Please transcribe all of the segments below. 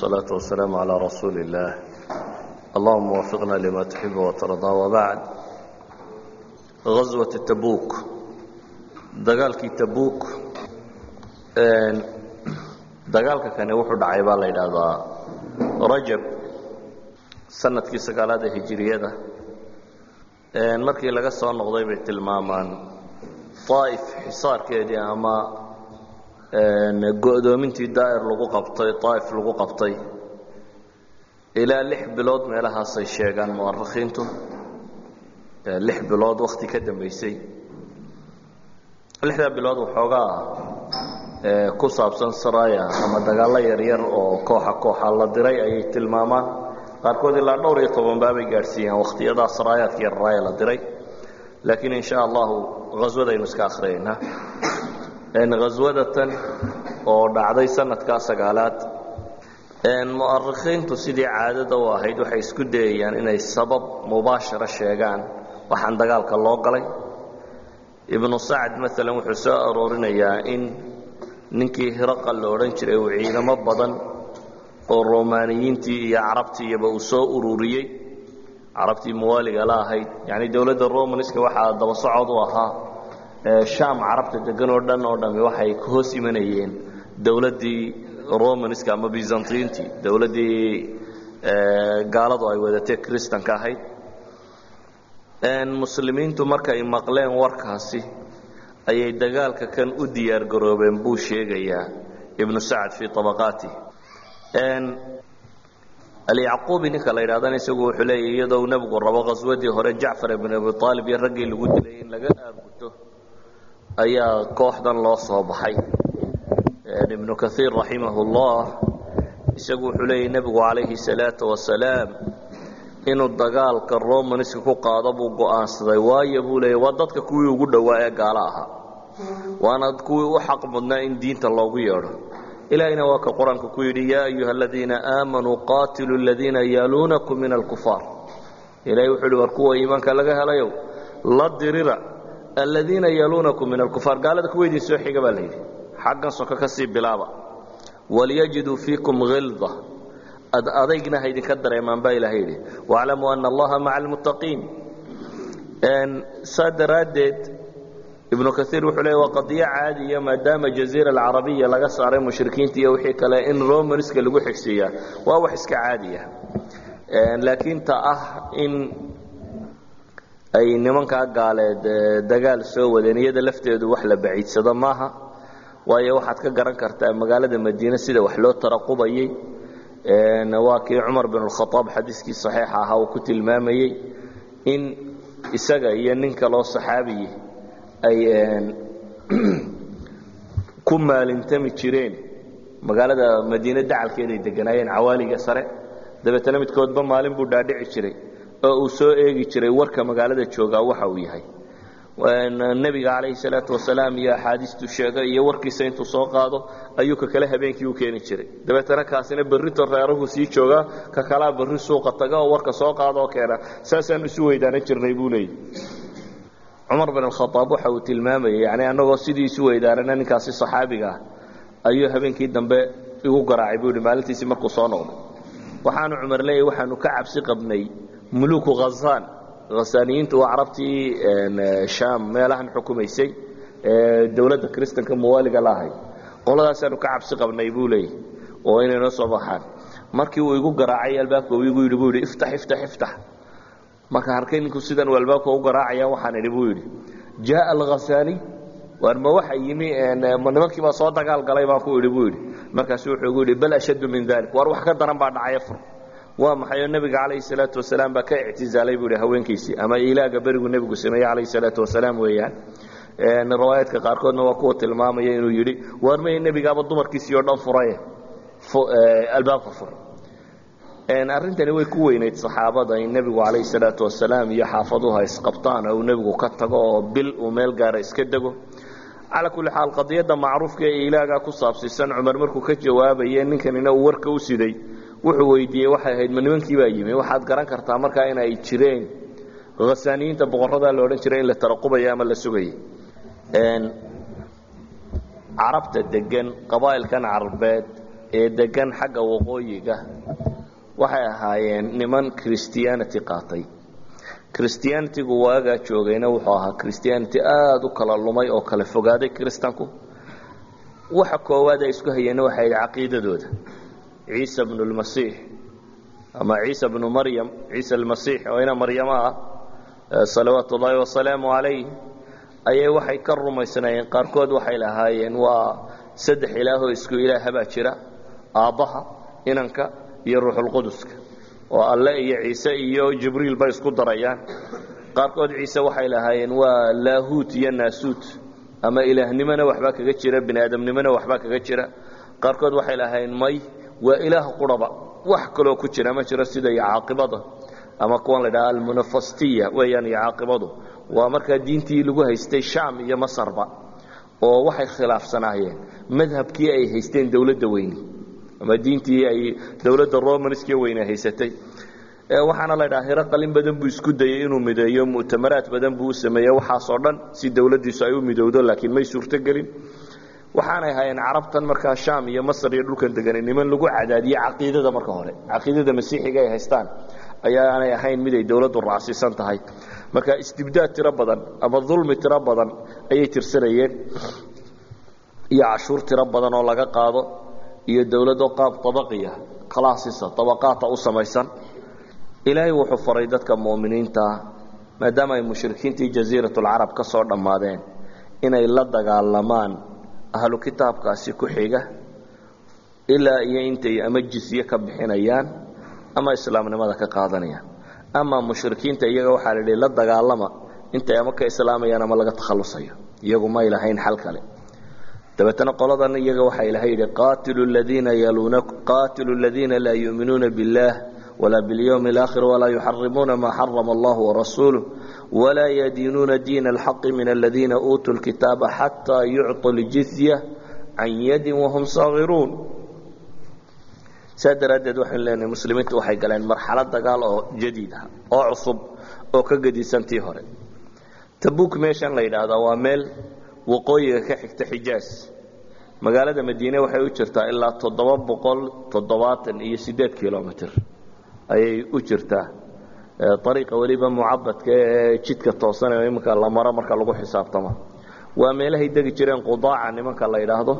والصلاة والسلام على رسول الله اللهم وفقنا لما تحب وترضى وبعد غزوة تبوك dagaalkii tabuuk dagaalka kani wuxuu dhacay baa la yidhaahdaa rajab sanadkii sagaalaad ee hijiriyada markii laga soo noqday bay tilmaamaan طaa'if xisaarkeedii ama go'doomintii daa'ir lagu qabtay طaa'if lagu qabtay. Ilaa lix bilood meelahaasay sheegaan mu'arikhiintu. Lix bilood wakhti ka dambaysay. Lixdaa bilood waxoogaa ku saabsan saraya ama dagaallo yaryar oo kooxa kooxa la diray ayay tilmaamaan. Qaarkood ilaa dhowr iyo tobanbaabay gaadhsiiyaan wakhtiyadaa saraayaadka yararaaya la diray. Laakiin in allahu haswadaynu iska akhriyaynaa haswadatan oo dhacday sanadkaa sagaalaad. Mu'arikhiintu sidii caadada u ahayd waxay isku dayayaan inay sabab mubaashara sheegaan. Waxaan dagaalka loo galay. Ibnu sacd maalan wuxuu soo aroorinayaa in ninkii hiraqal la odhan jiray uu ciidamo badan oo romaaniyiintii iyo carabtiiyaba uu soo ururiyey. Carabtii muwaaliga la ahayd. Yacni dowladda romanska waxaa daba socod u ahaa shaam carabta degan oo dhan oo dhamme waxay ka hoos imanayeen dowladdii romanska ama byzantiintii dowladdii gaaladu ay wadatee kristanka ahayd. Muslimiintu markay maqleen warkaasi ayay dagaalka kan u diyaar garoobeen buu sheegayaa ibnu sacd fii abaqaati alyacquubi ninka la yidhahdana isagu wuxuu leeyahy iyadoo nebigu rabo khaswadii hore jacfar ibn abi aalib iyo raggii lagu dilay in laga aarguto ayaa kooxdan loo soo baxay. Ibnu kaiir raximah اllah isagu wuxuu leeyahy nebigu calayhi salaau wasalaam inuu dagaalka romanska ku qaado buu go'aansaday. Waayo buu leeya waa dadka kuwii ugu dhowaa ee gaalo ahaa. Waana kuwii u xaq mudnaa in diinta loogu yeedho. Ilaahayna waa ka qur'aanka ku yidhi yaa ayuha aladiina aamanuu qaatiluu aladiina yaluunakum min alkufaar. Ilahay wuxuu hi war kuwa iimaanka laga helayow la dirira aladiina yaluunakum min alkufaar gaalada kuwa idin soo xiga baa layidhi xaggan soka ka sii bilaaba. Walyajiduu fiikum hilda ad adaygna ha idinka dareemaan baa ilahay yidhi. Waclamuu ana allaha maca almuttaqiin saa daraaddeed ibnu kaiir wuxuu leey waa qadiyo caadiya maadaama jaziira alcarabiya laga saaray mushrikiinta iyo wixii kale in romanska lagu xigsiiyaa. Waa wax iska caadiya. Laakiin ta ah in ay nimankaa gaaleed dagaal soo wadeen iyada lafteedu wax la baciidsado maaha. Waayo waxaad ka garan kartaa magaalada madiine sida wax loo taraqubayey. Waa kii cumar bin اkhaaab xadiiskii صaxiixa ahaa uu ku tilmaamayey in isaga iyo nin kaloo saxaabiyi ay ku maalintami jireen. Magaalada madiine dacalkeeday deganaayeen cawaaliga sare. Dabeetana midkoodba maalin buu dhaadhici jiray oo uu soo eegi jiray warka magaalada joogaa waxa uu yahay. Nebiga calayhi salaatu wasalaam iyo axaadiistu sheegay iyo warkiisa intuu soo qaado ayuu ka kale habeenkii u keeni jiray. Dabeetana kaasina berrito reerahu sii joogaa ka kalaa berri suuqa taga oo warka soo qaada oo keena. Saasaan isu weydaanan jirnay buu leeyay. Cumar bin alkhaaab waxa uu tilmaamayay yani annagoo sidii isu weydaarana ninkaasi saxaabiga ah ayuu habeenkii dambe igu garaacay buu yihi maalintiisii markuu soo noqday. Waxaanu cumar leeyahy waxaanu ka cabsi qabnay muluku khasaan hasaaniyiintu waa carabtii shaam meelahan xukumaysay dowladda kristanka muwaaliga la ahayd qoladaasaanu ka cabsi qabnay buu leeyahy oo inay noo soo baxaan. Markii uu igu garaacay albaabka uu igu yidhi buu yidhi iftax iftax iftax markaan arkay ninku sidan uu albaabka u garaacaya waxaan idhi buu yidhi jaaa alkhasaani waar ma waxa yimi ma nimankii baa soo dagaal galay baan ku idhi buu yidhi. Markaasu wuxuu igu yidhi bal ashaddu min dalik waar wax ka daran baa dhacaya fur waa maxay? Oo nebiga calayhi salaatu wasalaam baa ka ictizaalay buu ihi haweenkiisii. Ama ilaaga berigu nebigu sameeyey calayhi salaatu wasalaam weeyaan. Riwaayaadka qaarkoodna waa kuwa tilmaamaya inuu yidhi waar maya nebigaaba dumarkiisii oo dhan furaye? Albaabka fur arrintani way ku weynayd saxaabada in nebigu calayhi salaatu wasalaam iyo xaafaduhu ha isqabtaan oo uu nebigu ka tago oo bil uu meel gaara iska dego. Calaa kulli xaal qadiyadda macruufka ee ilaagaa ku saabsiisan cumar markuu ka jawaabaye ninkanina uu warka u siday wuxuu weydiiyey waxay ahayd ma nimankii baa yimi waxaad garan kartaa markaa in ay jireen hasaaniyiinta boqoradaa la odhan jiray in la taraqubayo ama la sugayay? Carabta degan qabaa'ilkan carbeed ee degan xagga waqooyiga waxay ahaayeen niman christianity qaatay. Christianitygu waagaa joogayna wuxuu ahaa christianity aada u kala lumay oo kala fogaaday kristanku waxa koowaad ay isku hayeenna waxay ahayd caqiidadooda ciisa bnu lmasiix ama ciisa bnu maryam. Ciisa almasiix oo ina maryamo ah salawaatu ullaahi wasalaamu calayh ayay waxay ka rumaysnaayeen. Qaarkood waxay lahaayeen waa saddex ilaahoo isku ilaahabaa jira aabbaha inanka iyo ruuxulquduska oo alle iyo ciise iyo jibriil bay isku darayaan. Qaarkood ciise waxay lahaayeen waa laahuut iyo naasuut. Ama ilaahnimona waxbaa kaga jira bini aadamnimona waxbaa kaga jira. Qaarkood waxay lahaayeen may waa ilaah quraba. Wax kaloo ku jira ma jiro sida iyo caaqibada ama kuwan la dhaha almunafastiya weeyaan iyo caaqibadu waa markaa diintii lagu haystay sham iyo masarba oo waxay khilaafsanaayeen. Madhabkii ay haysteen dowladda weyni. Ama diintii ay dowladda romanskii weyne haysatay. Waxaana la dhaha hiro qalin badan buu isku dayey inuu mideeyo mu'tamaraad badan buu u sameeyey waxaasoo dhan si dowladdiisu ay u midowdo laakiin may suurtogelin waxaanay ahaayeen carabtan markaa sham iyo masar iyo dhulkan deganay niman lagu cadaadiye caqiidada marka hore. Caqiidada masiixiga ay haystaan ayaanay ahayn mid ay dowladdu raacsiisan tahay. Marka istibdaad tiro badan ama dulmi tiro badan ayay tirsanayeen iyo cashuur tiro badan oo laga qaado iyo dowladoo qaab abaqiya kalaasisa abaqaata u samaysan. Ilaahay wuxuu faray dadka mu'miniintaa maadaama ay mushrikiintii jasiiratulcarab ka soo dhammaadeen inay la dagaalamaan ahlu kitaabkaasi ku xiga ilaa iyo intay ama jisye ka bixinayaan ama islaamnimada ka qaadanayaan ama mushrikiinta iyaga waxaa la yidhi la dagaalama intay ama ka islaamayaan ama laga takhallusayo iyagu may lahayn xal kale dabeetana qoladan iyaga waxaa ilahay yidhi qaatilu ladiina yaluuna qaatilu ladiina laa yuuminuuna biاllah walaa biاlyawmi اlaakhir walaa yuxarimuuna maa xarama allah warasuuluh walaa yadiinuuna diina alxaqi min aladiina uutuu lkitaaba xataa yucطu ljizya can yadin wahum saagiruun saa daraaddeed waxaynu leenahay muslimiintu waxay galeen marxalad dagaal oo jadiid ah oo cusub oo ka gedisantii hore tabuk meeshan la yidhaahdaa waa meel waqooyiga ka xigta xijaas magaalada madiine waxay u jirtaa ilaa toddoba boqol toddobaatan iyo siddeed kilomitr ayay u jirtaa ariiqa weliba mucabadka ee jidka toosan ee iminka la maro marka lagu xisaabtamo waa meelahay degi jireen qudaaca nimanka la yidhaahdo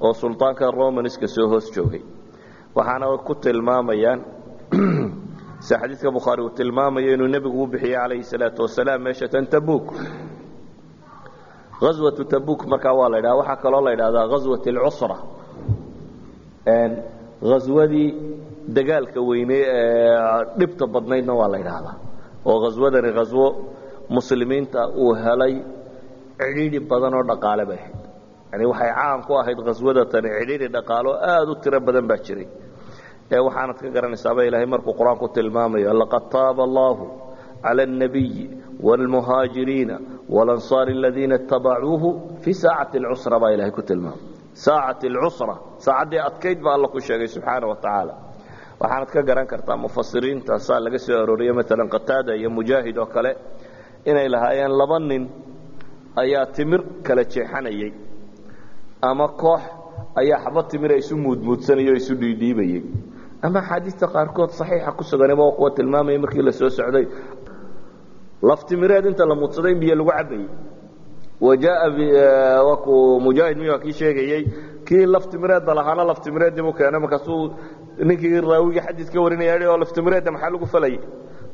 oo sultaanka romanska soo hoos joogay. Waxaana ku tilmaamayaan sida xadiidka bukhaari uu tilmaamayo inuu nebigu u bixiyey calayhi salaatu wasalaam meesha tan tabuk aswatu tabuk markaa waa la ydhaha waxaa kaloo la ydhahdaa aswat alcusra aswadii dagaalka weyne ee dhibta badnaydna waa la idhaahdaa oo khaswadani khaswo muslimiinta uu helay cidhiidhi badan oo dhaqaale bay ahayd. Yani waxay caan ku ahayd khaswadatani cidhiidhi dhaqaale oo aada u tiro badan baa jiray. Ee waxaanad ka garanaysaaba ilaahay markuu qur'aanku tilmaamayo laqad taaba allaahu cala alnabiyi waalmuhaajiriina walansaari aladiina itabacuuhu fii saacati alcusra baa ilaahay ku tilmaamay. Saacati alcusra saacaddii adkayd baa alla ku sheegay subxaana wa tacaala waxaanad ka garan kartaa mufasiriinta saa laga soo arooriye maalan qataada iyo mujaahid oo kale inay lahaayeen laba nin ayaa timir kala jeexanayay ama koox ayaa xaba timira isu muudmuudsanaya o isu dhiidhiibayey ama axaadiista qaarkood saxiixa ku suganaba oo kuwa tilmaamaya markii la soo socday laftimireed inta la muudsaday in biyo lagu cabayey wajaa waa kuu mujaahid miyaa kii sheegayey kii laftimireedda lahaana laftimireeddiibuu keenay markaasuu ninkii raawigii xadiiska warinaya oo laftimireedda maxaa lagu falayay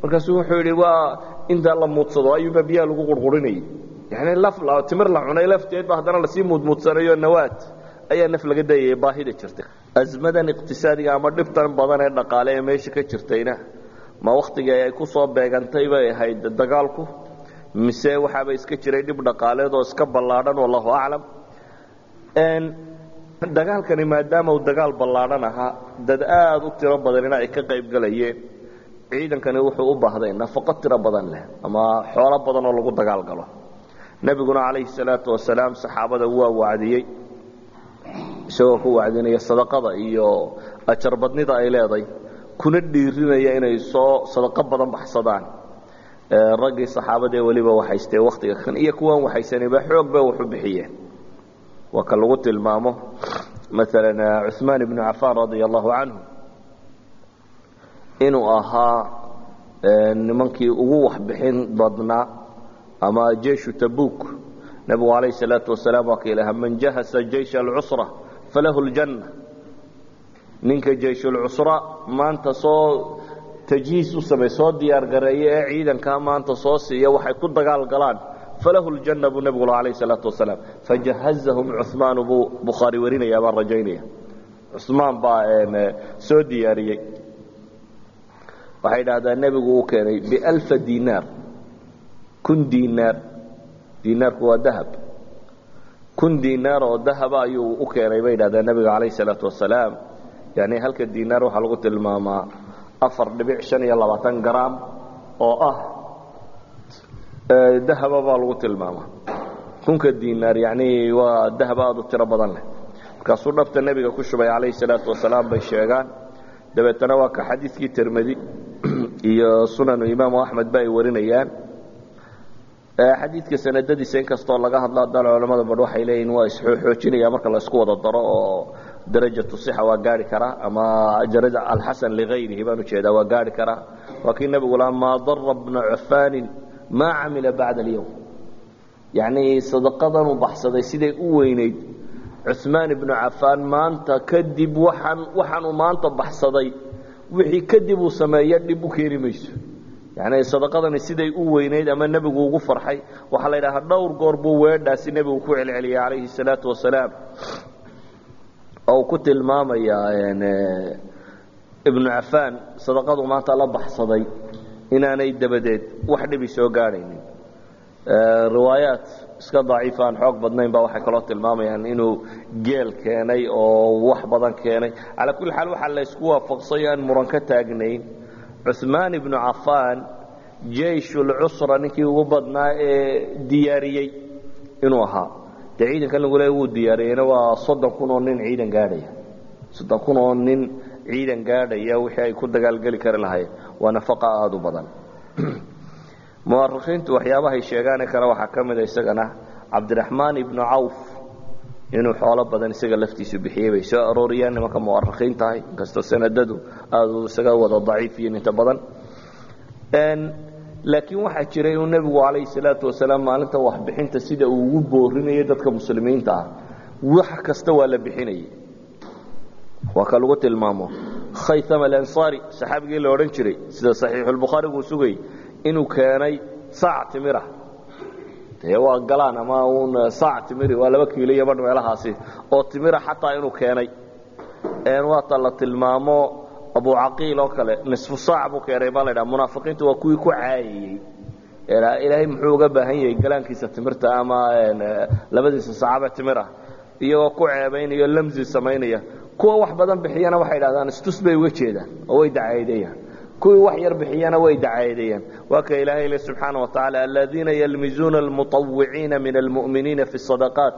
markaasuu wuxuu yidhi waa inta la muudsado ayuunbaa biyaha lagu qurqurinayay. Yani laf timir la cunay lafteed ba haddana la sii muudmuudsanayo nawaad ayaa naf laga dayaya baahida jirta. Asmadan iqtisaadiga ama dhibtan badan ee dhaqaale ee meesha ka jirtayna ma wakhtigii ay ku soo beegantay bay ahayd dagaalku? Mise waxaaba iska jiray dhib dhaqaaleed oo iska ballaadhan wallahu aclam dagaalkani maadaama uu dagaal ballaadhan ahaa dad aada u tiro badanina ay ka qayb galayeen ciidankani wuxuu u baahday nafaqo tiro badan leh ama xoolo badan oo lagu dagaal galo. Nebiguna calayhi salaatu wasalaam saxaabada waa wacdiyey isagoo ku wacdinaya sadaqada iyo ajarbadnida ay leeday kuna dhiirinaya inay soo sadaqo badan baxsadaan. Raggii saxaabadee weliba waxaystee wakhtiga kan iyo kuwan waxaysanayba xoog bay waxu bixiyeen waa ka lagu tilmaamo maala cumaan ibnu cafaan radia allahu canhu inuu ahaa nimankii ugu waxbixin badnaa ama jeishu tabuk nebigu alayh salaau wasalaam waa ka ilaha man jahasa jaysha alcusra falahu ljanna ninka jeyshulcusra maanta soo tajhiis u samey soo diyaar gareeya ee ciidankaa maanta soo siiya waxay ku dagaal galaan falahu ljanna buu nebigu l alayh salaatu wasalaam. Fajahazahum cumaanu buu bukhaari warinaya baan rajaynaya. Cumaan baa soo diyaariyey. Waxay idhahdaan nebigu u keenay bialfa dinaar kun dinaar dinaarku waa dahab. Kun dinaar oo dahaba ayuu u keenay bay idhahdeen nebiga calayh salaatu wasalaam. Yani halka dinaar waxaa lagu tilmaamaa afar dhibic shan iyo labaatan gram oo ah dahaba baa lagu tilmaamaa kunka dinaar yani waa dahab aada u tiro badan leh. Markaasuu dhabta nebiga ku shubay calayhi salaatu wasalaam bay sheegaan. Dabeetana waa ka xadiidkii tirmidi iyo sunanu imaamu axmed ba ay warinayaan xadiidka sanadadiisa inkastoo laga hadlo haddana culamada badh waxay leeyihiin waa isxoojinaya marka la isku wada daro oo darajatu sixa waa gaari karaa ama alxasan ligayrihi baan u jeedaa waa gaari karaa waa kii nebigu lahaa maa dara bna cufaanin maa camila bacda alyowm. Yacni sadaqadanuu baxsaday siday u weynayd. Cumaan ibnu cafaan maanta kadib waxaan waxaanuu maanta baxsaday. Wixii kadib uu sameeya dhib u keeni mayso. Yani sadaqadani siday u weynayd ama nebigu ugu farxay. Waxaa la yidhahaa dhowr goor buu weedhaasi nebigu ku celceliyay calayhi salaatu wasalaam. Oo uu ku tilmaamayaa ibnu cafaan sadaqadu maanta la baxsaday inaanay dabadeed wax dhibi soo gaadhaynin riwaayaat iska daciifa aan xoog badnayn ba waxay kaloo tilmaamayaan inuu geel keenay oo wax badan keenay. Calaa kulli xaal waxaa la ysku waafaqsay aan muran ka taagnayn. Cumaan ibnu cafaan jeyshulcusra ninkii ugu badnaa ee diyaariyey inuu ahaa. Dee ciidankan lagu leey wuu diyaariyeyna waa soddon kun oo nin ciidan gaadhaya. Soddon kun oo nin ciidan gaadhaya wixii ay ku dagaalgeli kari lahayen waa nafaqa aada u badan. Muwarikiintu waxyaabahay sheegaane kale waxaa ka mida isagana cabdiraxmaan ibnu cawf inuu xoolo badan isaga laftiisu bixiyey bay soo arooriyaan nimanka muwarikiin tahay inkastoo sanadadu aada isaga wada daciifiyin inta badan. Laakiin waxaa jiray uu nebigu calayhi salaatu wasalaam maalinta waxbixinta sida uu ugu boorinayay dadka muslimiinta ah. Wax kasta waa la bixinayay waa ka lagu tilmaamo. Khaytham alansaari saxaabigii la odhan jiray sida saxiixulbukhaarigu uu sugayay inuu keenay saac timira. Dee waa galaan ama uun saac timiri waa laba kiilo iyo badh meelahaasi oo timira xataa inuu keenay. Waata la tilmaamo abu caqiil oo kale nisfu saac buu keenay baa la ydhaha munaafiqiintu waa kuwii ku caayayey ilaahay muxuu uga baahan yahay galaankiisa timirta ama labadiisa saacaba timira iyagoo ku ceebaynaya lamsi samaynaya kuwa wax badan bixiyana waxay dhahdaan istus bay uga jeedaan oo way dacaydayaan kuwii wax yar bixiyana way dacaydayaan waa ka ilaahay le subxaana wa tacaala aladiina yalmizuuna almuطawiciina min almu'miniina fi الصadaqaat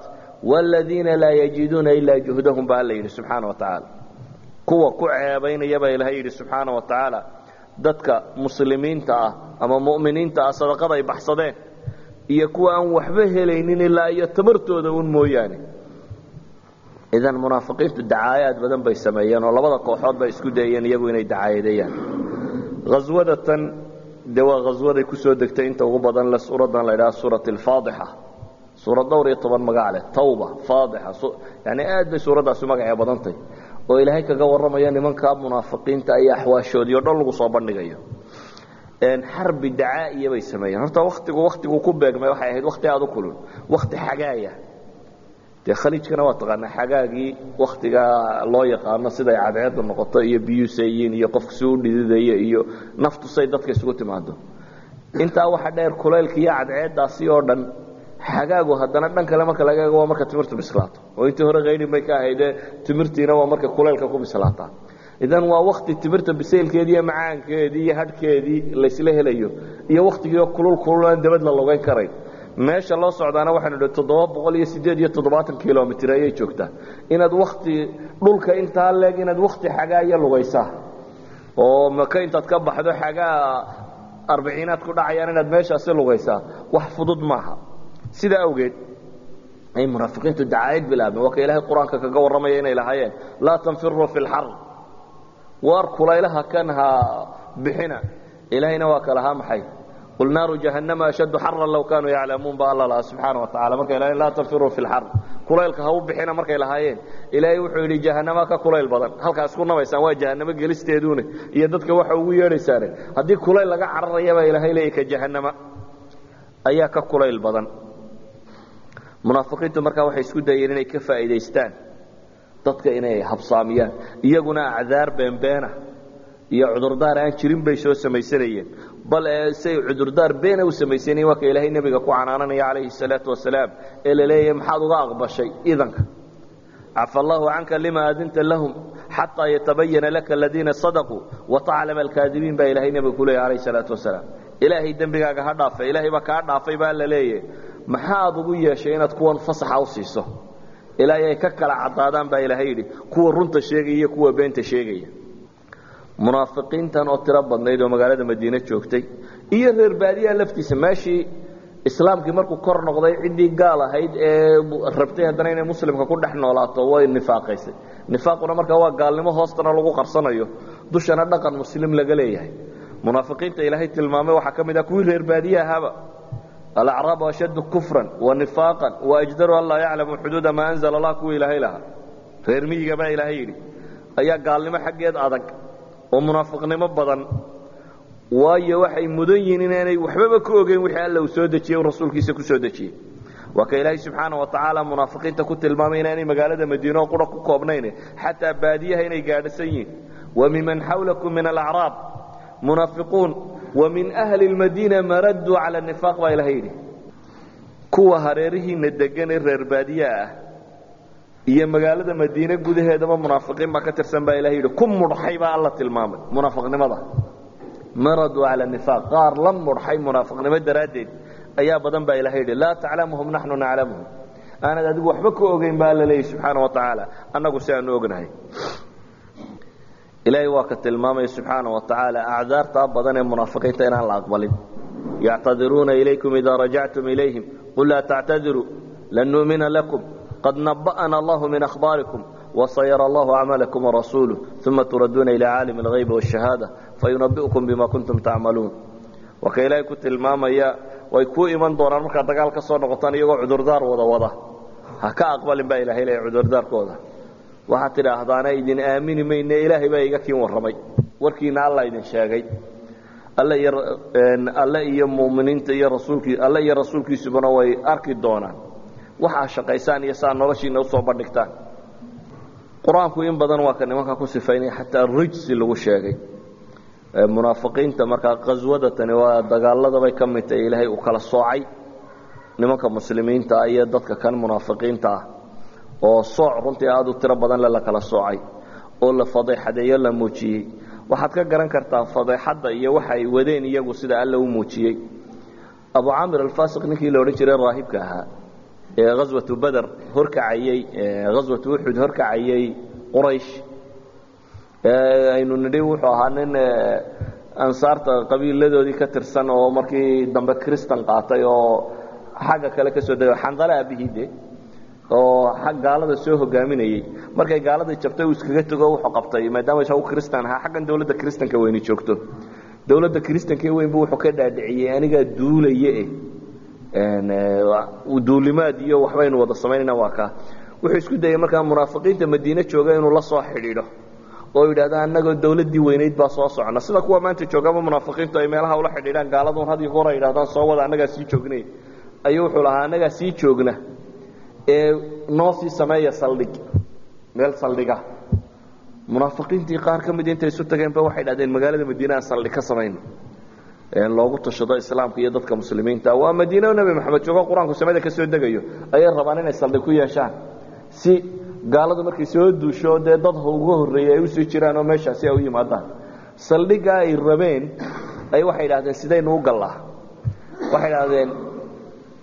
wاladiina laa yajiduuna ila juhdahum ba alla yidhi subxaana wa tacaala kuwa ku ceebaynaya baa ilahay yidhi subxaana wa tacaala dadka muslimiinta ah ama mu'miniinta ah sadaqada ay baxsadeen iyo kuwa aan waxba helaynin ilaa iyo tamartooda un mooyaane idan munaafiqiintu dacaayaad badan bay sameeyeen oo labada kooxood bay isku dayeen iyagu inay dacaayadeeyaan haswadatan dee waa haswaday ku soo degtay inta ugu badan le suuradan la ydhaha suurat alfaadixa suurad dhowr iyo toban magac leh. Tawba faadixa yani aad bay suuraddaasi magacee badantay. Oo ilaahay kaga warramaya nimanka munaafiqiinta iyo axwaashoodii o dhan lagu soo bandhigayo. Xarbi dacaa'iya bay sameeyeen. Horta waktigu waktiguu ku beegmay waxay ahayd wakti aada u kulul. Wakti xagaaya dee khaliijkana waa taqaanaa xagaagii waktigaa loo yaqaano siday cadceeddu noqoto iyo biyuusayiin iyo qofku si u iyo naftu say dadka isugu timaado intaa waxa dheer kulaylka iyo cadceeddaasi oo dhan xagaagu haddana dhan kale marka laga eego waa marka timirtu bislaato. Oo intii hore kayrin bay ka ahaydee timirtiina waa marka kulaylka ku bislaataa. Idan waa wakti timirta bisaylkeedii iyo macaankeedii iyo hadhkeedii laysla helayo iyo waktigiio kulul kulul aan dabad la logayn karayn meesha loo socdaana waxaanu idhi toddoba boqol iyo siddeed iyo toddobaatan kilomitr ayay joogtaa. Inaad wakti dhulka intaa leeg inaad wakti xagaa iyo lugaysaa oo maka intaad ka baxdo xagaa arbiciinaad ku dhacayaan inaad meeshaasi lugaysaa. Wax fudud maaha. Sidaa awgeed ay munaafiqiintu dacaayad bilaabeen. Waa ka ilaahay qur'aanka kaga warramaya inay lahaayeen. Laa tanfiruu fi lxar waar kulaylaha kan ha bixina. Ilaahayna waa ka lahaa maxay qul naaru jahannama ashaddu xaran low kaanuu yaclamuun ba alla lahaa subxaana wa tacala markay lahayen laa tanfiruu fi lxar kulaylka ha u bixina markay lahaayeen ilaahay wuxuu yidhi jahannama ka kulayl badan halkaa isku nabaysaan waa jahannamo gelisteeduune iyo dadka waxa ugu yeedhaysaane haddii kulayl laga cararayabaa ilaahay leeyay ka jahannama ayaa ka kulayl badan munaafiqiintu markaa waxay isku dayeen inay ka faa'iidaystaan dadka inay habsaamiyaan iyaguna acdaar beenbeena iyo cudurdaar aan jirin bay soo samaysanayeen bal say cudurdaar beena u samaysanayeen waa ka ilaahay nebiga ku canaananaya calayhi salaatu wasalaam ee la leeyahay maxaad uga aqbashay idanka cafa allahu canka lima adinta lahum xataa yatabayana laka aladiina sadaquu wataclama alkaadibiin baa ilahay nebiga ku leeyahy calayhi salaatu wasalaam. Ilaahay dembigaaga ha dhaafa ilaahay baa kaa dhaafay baa la leeyahay. Maxaad ugu yeeshay inaad kuwan fasaxa u siiso? Ilaahay ay ka kala caddaadaan baa ilaahay yidhi kuwa runta sheegaya iyo kuwa beenta sheegaya munaafiqiintan oo tiro badnayd oo magaalada madiine joogtay iyo reer baadiyaha laftiisa. Meeshii islaamkii markuu kor noqday ciddii gaal ahayd ee rabtay haddana inay muslimka ku dhex noolaato way nifaaqaysay. Nifaaquna markaa waa gaalnimo hoostana lagu qarsanayo dushana dhaqan muslim laga leeyahay. Munaafiqiinta ilaahay tilmaamay waxaa ka mid ah kuwii reer baadiye ahaaba alacraabu ashaddu kufran wa nifaaqan waajdaru an laa yaclamu xuduuda maa anzala allah kuwii ilaahay lahaa. Reer miyiga ilaahay yidhi ayaa gaalnimo xaggeed adag oo munaafiqnimo badan. Waayo waxay mudan yihiin inaanay waxbaba ka ogeyn wixii alla uu soo dejiyey u rasuulkiisa ku soo dejiyey. Waa ka ilaahay subxaana wa tacaala munaafiqiinta ku tilmaamay inaanay magaalada madiine oo qura ku koobnayn xataa baadiyaha inay gaadhasan yihiin. Wa miman xawlakum min alacraab munaafiquun. Wa min ahli lmadiina maraduu cala nifaaq baa ilahay yidhi. Kuwa hareerihiina degan ee reer baadiyaha ah iyo magaalada madiine gudaheedaba munaafiqiin baa ka tirsan baa ilahay yidhi ku mudxay baa alla tilmaamay. Munaafiqnimada. Maraduu cala nifaaq. Qaar la mudxay munaafiqnimo daraaddeed. Ayaa badan baa ilahay yidhi laa taclamuhum naxnu naclamuhum. Aanad adigu waxba ka ogeyn baa alla leeyahy subxaana wa tacaala. Annagu si aanu ognahay. Ilaahay waa ka tilmaamaya subxaana wa tacaala acdaartaa badan ee munaafiqiinta inaan la aqbalin. Yactadiruuna ilaykum idaa rajactum ilayhim. Qul laa tactadiruu lan nu'mina lakum qad naba'ana allahu min akhbaarikum wasayara allahu acmalakum warasuuluh uma turaduuna ilaa caalimi alghaybi waashahaada fayunabi'ukum bima kuntum tacmaluun waa ka ilaahay ku tilmaamaya way ku iman doonaan markaad dagaal ka soo noqotaan iyagoo cudurdaar wada wada ha ka aqbalin baa ilahay leeya cudurdaarkooda waxaad tidhaahdaana idin aamini mayne ilaahay baa iga kiin warramay warkiina alla idin sheegay alle iyo muuminiinta iyo rasuulkii alle iyo rasuulkiisubana way arki doonaan waxaa shaqaysaan iyo saa noloshiina u soo bandhigtaan. Qur'aanku in badan waa ka nimanka ku sifaynaya xataa rijsi lagu sheegay. Munaafiqiinta markaa qaswadatani waa dagaaladabay ka mid tahay ilaahay uu kala soocay nimanka muslimiinta ah iyo dadka kan munaafiqiinta ah. Oo sooc runtii aada u tiro badan le la kala soocay oo la fadeexadeeyo la muujiyey. Waxaad ka garan kartaa fadeexadda iyo waxa wadeen iyagu sida alla u muujiyey. Abu camir alfasiq ninkii la odhan jiray raahibka ahaa ee ghaswatu beder horkacayey ghaswatu uxud horkacayey quraysh. Aynu nidhi wuxuu ahaa nin ansaarta qabiiladoodii ka tirsan oo markii dambe cristan qaatay oo xagga kale ka soo dega xandale aabihide oo gaalada soo hogaaminayey markay gaaladii jabtay uu iskaga tego wuxuu qabtay maadaama isagu cristan ahaa xaggan dawladda cristanka weyni joogto. Dawladda cristanka weynbu wuxuu ka dhaadhiciyey anigaa duulaye duulimaad iyo waxbaynu wada samaynayna waa kaa wuxuu isku dayey markaa munaafiqiinta madiine jooga inuu la soo xidhiidho oo yidhahda annagoo dawladdii weynayd baa soo socna sida kuwa maanta joogaba munaafiqiintu ay meelaha ula xidhiidhaan gaaladun had iyo goor ay yidhahdaan soo wada annagaa sii joognay. Ayuu wuxuu lahaa annagaa sii joogna ee noo sii sameeya saldhig meel saldhiga munaafiqiintii qaar ka mid intay isu tageenba waxay dhahdeen magaalada madiine aan saldhig ka samayno loogu tashado islaamka iyo dadka muslimiinta. Waa madiine nebi maxamed joogo qur'aanku samada ka soo degayo. Ayay rabaan inay saldhig ku yeeshaan. Si gaaladu markay soo duusho dee dad uga horreeyey ay u sii jiraan oo meeshaasi ay u yimaadaan. Saldhiggaa ay rabeen ay waxay idhahdeen sidaynu u gallaa? Waxay idhahdeen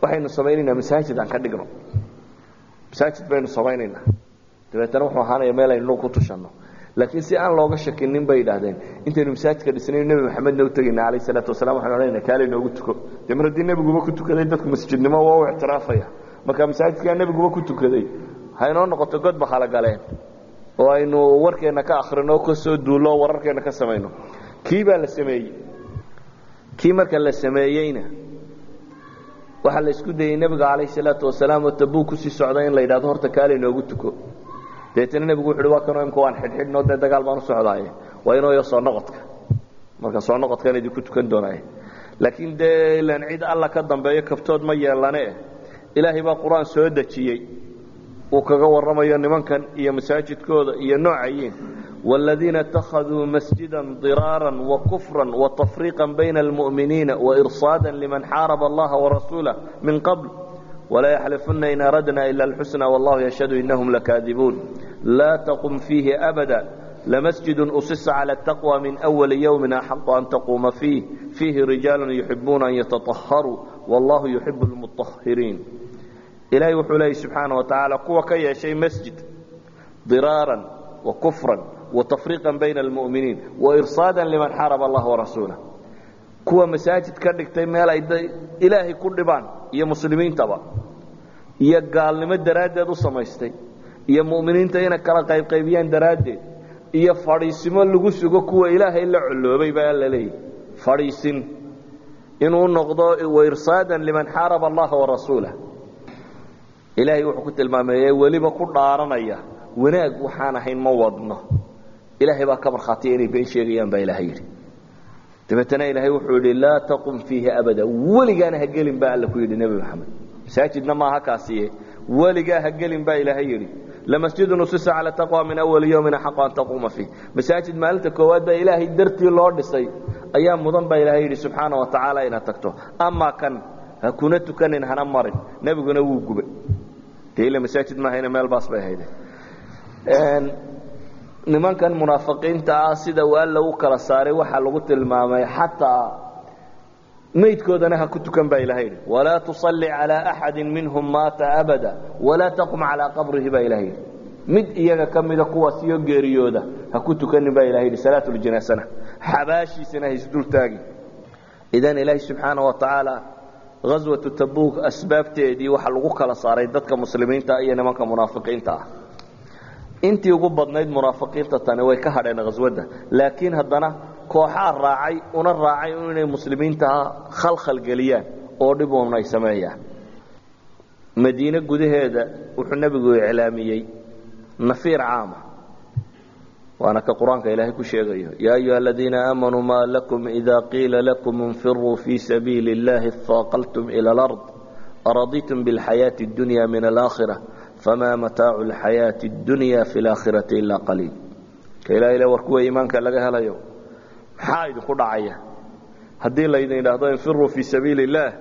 waxaynu samaynaynaa masaajid aan ka dhigno. Masaajid baynu samaynaynaa. Dabeetana wuxuu ahaanaya meel aynu ku tushanno laakiin si aan looga shakinin bay idhaahdeen intaynu masaajidka dhisnayn nebi maxamedna u tegayna calayh salaatu wasalam waxaan odhanayna kaale noogu tuko. Dee mar haddii nebiguba ku tukaday dadku masjidnimo waa u ictiraafaya. Marka masaajidkaa nebiguba ku tukaday haynoo noqoto godba halagaleen oo aynu warkeenna ka akrino ka soo duullo oo wararkeenna ka samayno. Kii baa la sameeyey? Kii marka la sameeyeyna? Waxaa la isku dayey nebiga calayh salaatu wasalaam oo tabuu ku sii socda in la yidhahdo horta kaale inoogu tuko deetana nebigu wuxu uhi waa kanoo imka waan xidhxidhnoo dee dagaal baan u socdaaye waa inooyo soo noqodka marka soo noqodkan idinku tukan doonaaye laakiin dee ilaan cid alla ka dambeeyo kabtood ma yeelane ilaahay baa qur-aan soo dejiyey uu kaga warramayo nimankan iyo masaajidkooda iyo noocayiin والذيiنa اتaخذوu مسجدا ضراaرا وكفرا وتفريقا بين المؤمiنiiن وإرصادا لمن xاaرب اللaha ورسuuله من قبل ولا يحلفنa إن أردنا إلا الحسنى والله يشهد إنهم لكاذبون لا تقم فيه أبدا لمسجد أسس على التقوى من أول يوم أحق أن تقوم فيه فيه رجال يحبون أن يتطهروا والله يحب المطهرين إلahy wuxuu leeyay سubحaaنه وتaعالى kuwa ka yeeshay مسجد ضراaرا وكفرا وتفريقا بين المؤمiنiiن وإرصادا لمن xاaرب الله ورسuuله kuwa masaajid ka dhigtay meel ay ilaahay ku dhibaan iyo muslimiintaba iyo gaalnimo daraaddeed u samaystay iyo mu'miniinta inay kala qaybqaybiyaan daraaddeed iyo fadhiisimo lagu sugo kuwa ilaahay la colloobay baa la leeyahy fadhiisin inuu noqdo wairsaadan liman xaaraba allaha warasuulah ilaahay wuxuu ku tilmaamay weliba ku dhaaranaya wanaag waxaan ahayn ma wadno. Ilaahay baa ka markhaatiya inay been sheegayaan baa ilaahay yidhi dabeetana ilaahay wuxuu yidhi laa taqum fiihi abada. Weligaana ha gelin baa alla ku yidhi nebi maxamed. Masaajidna maaha kaasiye. Weligaa ha gelin baa ilaahay yidhi lamasjidun usisa cala taqwa min awali yowmin axaqu an taquuma fiih. Masaajid maalinta koowaad baa ilaahay dartii loo dhisay ayaa mudan baa ilaahay yidhi subxaana wa tacaala inaad tagto. Amaa kan ha kuna tukanin hana marin. Nebiguna wuu gubay. Dee ila masaajid maahayna meel baas bay hayde nimankan munaafiqiinta ah sida uu alla u kala saaray waxaa lagu tilmaamay xataa maydkoodana ha ku tukan baa ilahay yidhi walaa tusalli calaa axadi minhum maata abada walaa taqum calaa qabrihi baa ilahay yidhi mid iyaga ka mida kuwaas iyo geeriyooda ha ku tukanin baa ilahay yidhi salaatuljanaasana xabaashiisana ha isdultaagin idan ilaahi subxaana wa tacaala ghaswatu tabuuk asbaabteedii waxaa lagu kala saaray dadka muslimiinta iyo nimanka munaafiqiinta ah intii ugu badnayd munaafiqiinta tani way ka hadheen khaswadda laakiin haddana kooxaa raacay una raacay inay muslimiintaha khalkhal geliyaan oo dhib uun ay sameeyaan madiine gudaheeda wuxuu nebigu iclaamiyey nafiir caama waana ka qur-aanka ilaahay ku sheegayo yaa ayuha aladiina aamanuu maa lakum ida qiila lakum infiruu fii sabiili اllahi اfaaqaltum ila alard araditum biاlxayaaةi اdunya min alaakhira fma mataacu lxayaaةi اdunya fi اlaakhirati ila qaliil ka ilaha ile war kuwa iimaanka laga helayo maxaa idinku dhacaya haddii laydin idhaahdo infiruu fii sabiili اllaah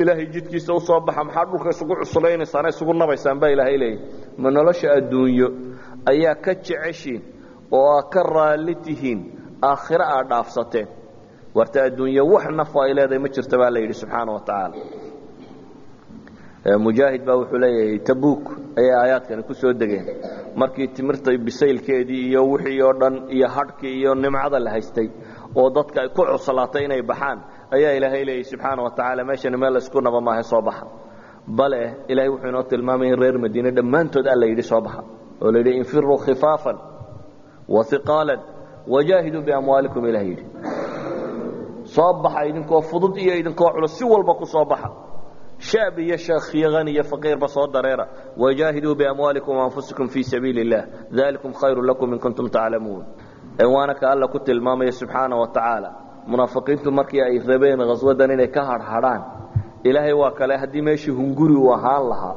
ilaahay jidkiisa u soo baxa maxaa dhulka isugu cuslaynaysaan isugu nabaysaan baa ilaahay leeyay ma nolosha adduunyo ayaa ka jeceshiin oo aa ka raalli tihiin aakhiro aad dhaafsateen warta adduunyo wax nafo ay leedahay ma jirta baa la yidhi subxaana wa tacaala mujaahid baa wuxuu leeyahay tabuuk ayay aayaadkani ku soo degeen. Markii timirta bisaylkeedii iyo wixii oo dhan iyo hadhkii iyo nimcada la haystay oo dadka ku cuslaatay inay baxaan ayaa ilaahay leeyay subxaana wa tacaala meeshani meel laysku naba maahe soo baxa. Bale ilahay wuxuu inoo tilmaamaya in reer madiine dhammaantood alla yidhi soo baxa oo la yidhi infiruu khifaafan wa hiqaalan wajaahiduu biamwaalikum ilah yidhi. Soo baxa idinkoo fudud iyo idinkoo culus si walba ku soo baxa shaab iyo sheekh iyo hani iyo faqiirba soo dareera wajaahiduu biamwaalikum waanfusikum fii sabiili اllah dalikum khayru lakum in kuntum taclamuun waana ka alla ku tilmaamaya subxaana wa tacaala munaafiqiintu markii ay rabeen khaswadan inay ka hadhadhaan ilaahay waa kale haddii meeshii hunguri uu ahaan lahaa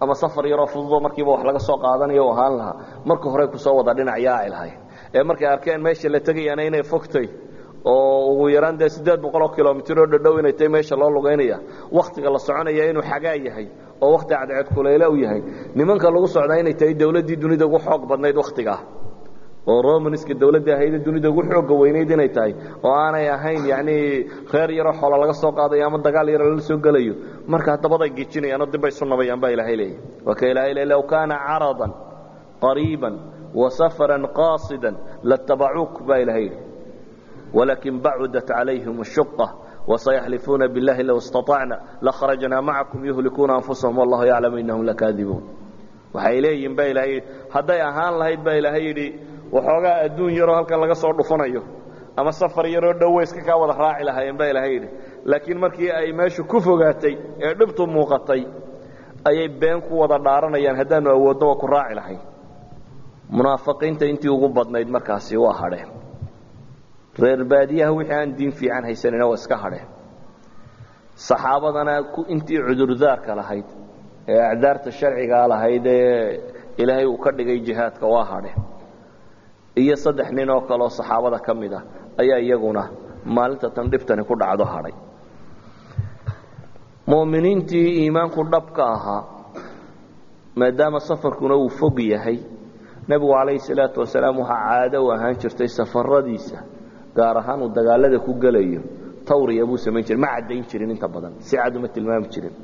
ama safar yaroo fududoo markiiba wax laga soo qaadanayo u ahaan lahaa marka horey ku soo wada dhinac yaaci lahay ee markay arkeen meesha la tegayana oo ugu yaraan dee siddeed boqoloo kilomitr oo dhadhow inay tahay meesha loo lugaynaya wakhtiga la soconaya inuu xagaa yahay oo wakhti cadceed kuleyle u yahay. Nimanka lagu socdaa inay tahay dawladdii dunida ugu xoog badnayd wakhtigaa oo romanska dawladdii ahayde dunida ugu xooga weynayd inay tahay. Oo aanay ahayn yacnii reer yaroo xoolo laga soo qaadayo ama dagaal yaro lala soo gelayo. Markaa dabaday gejinayaanoo dibbay isu nabayaan baa ilaahay leeyahy waa ilahay le low kaana caradan qariiban wa safaran qaasidan latabacuuk baa ilahay yidhi walakin bacudat calayhim الshuqة wasayaxlifuuna biاllahi low istaطacna lakharajnaa macakum yuhlikuuna anfusahum wallahu yaclamu inahum lakaadibuun waxay leeyihin ba ilaahay hadday ahaan lahayd baa ilaahay yidhi waxoogaa adduun yaroo halkan laga soo dhufanayo ama safar yaroo dhowe iska kaa wada raaci lahaayeen baa ilaahay yidhi laakiin markii ay meeshu ku fogaatay ee dhibtu muuqatay ayay been ku wada dhaaranayaan haddaanu awoodno waa ku raaci lahayn munaafiqiinta intii ugu badnayd markaasi waa hadheen reer baadiyaha wixii aan diin fiican haysanina waa iska hadheen saxaabadana intii cudurdaarka lahayd ee acdaarta sharcigaa lahayd ee ilaahay uu ka dhigay jihaadka waa hadheen iyo saddex nin oo kaleoo saxaabada ka mid ah ayaa iyaguna maalinta tan dhibtani ku dhacdo hadhay. Mu'miniintii iimaanku dhabka ahaa maadaama safarkuna uu fog yahay nebigu calayhi salaatu wasalaam waxaa caado u ahaan jirtay safaradiisa gaar ahaan uu dagaalada ku gelayo tawriya buu samayn jiray ma caddayn jirin inta badan si cad uma tilmaami jirin.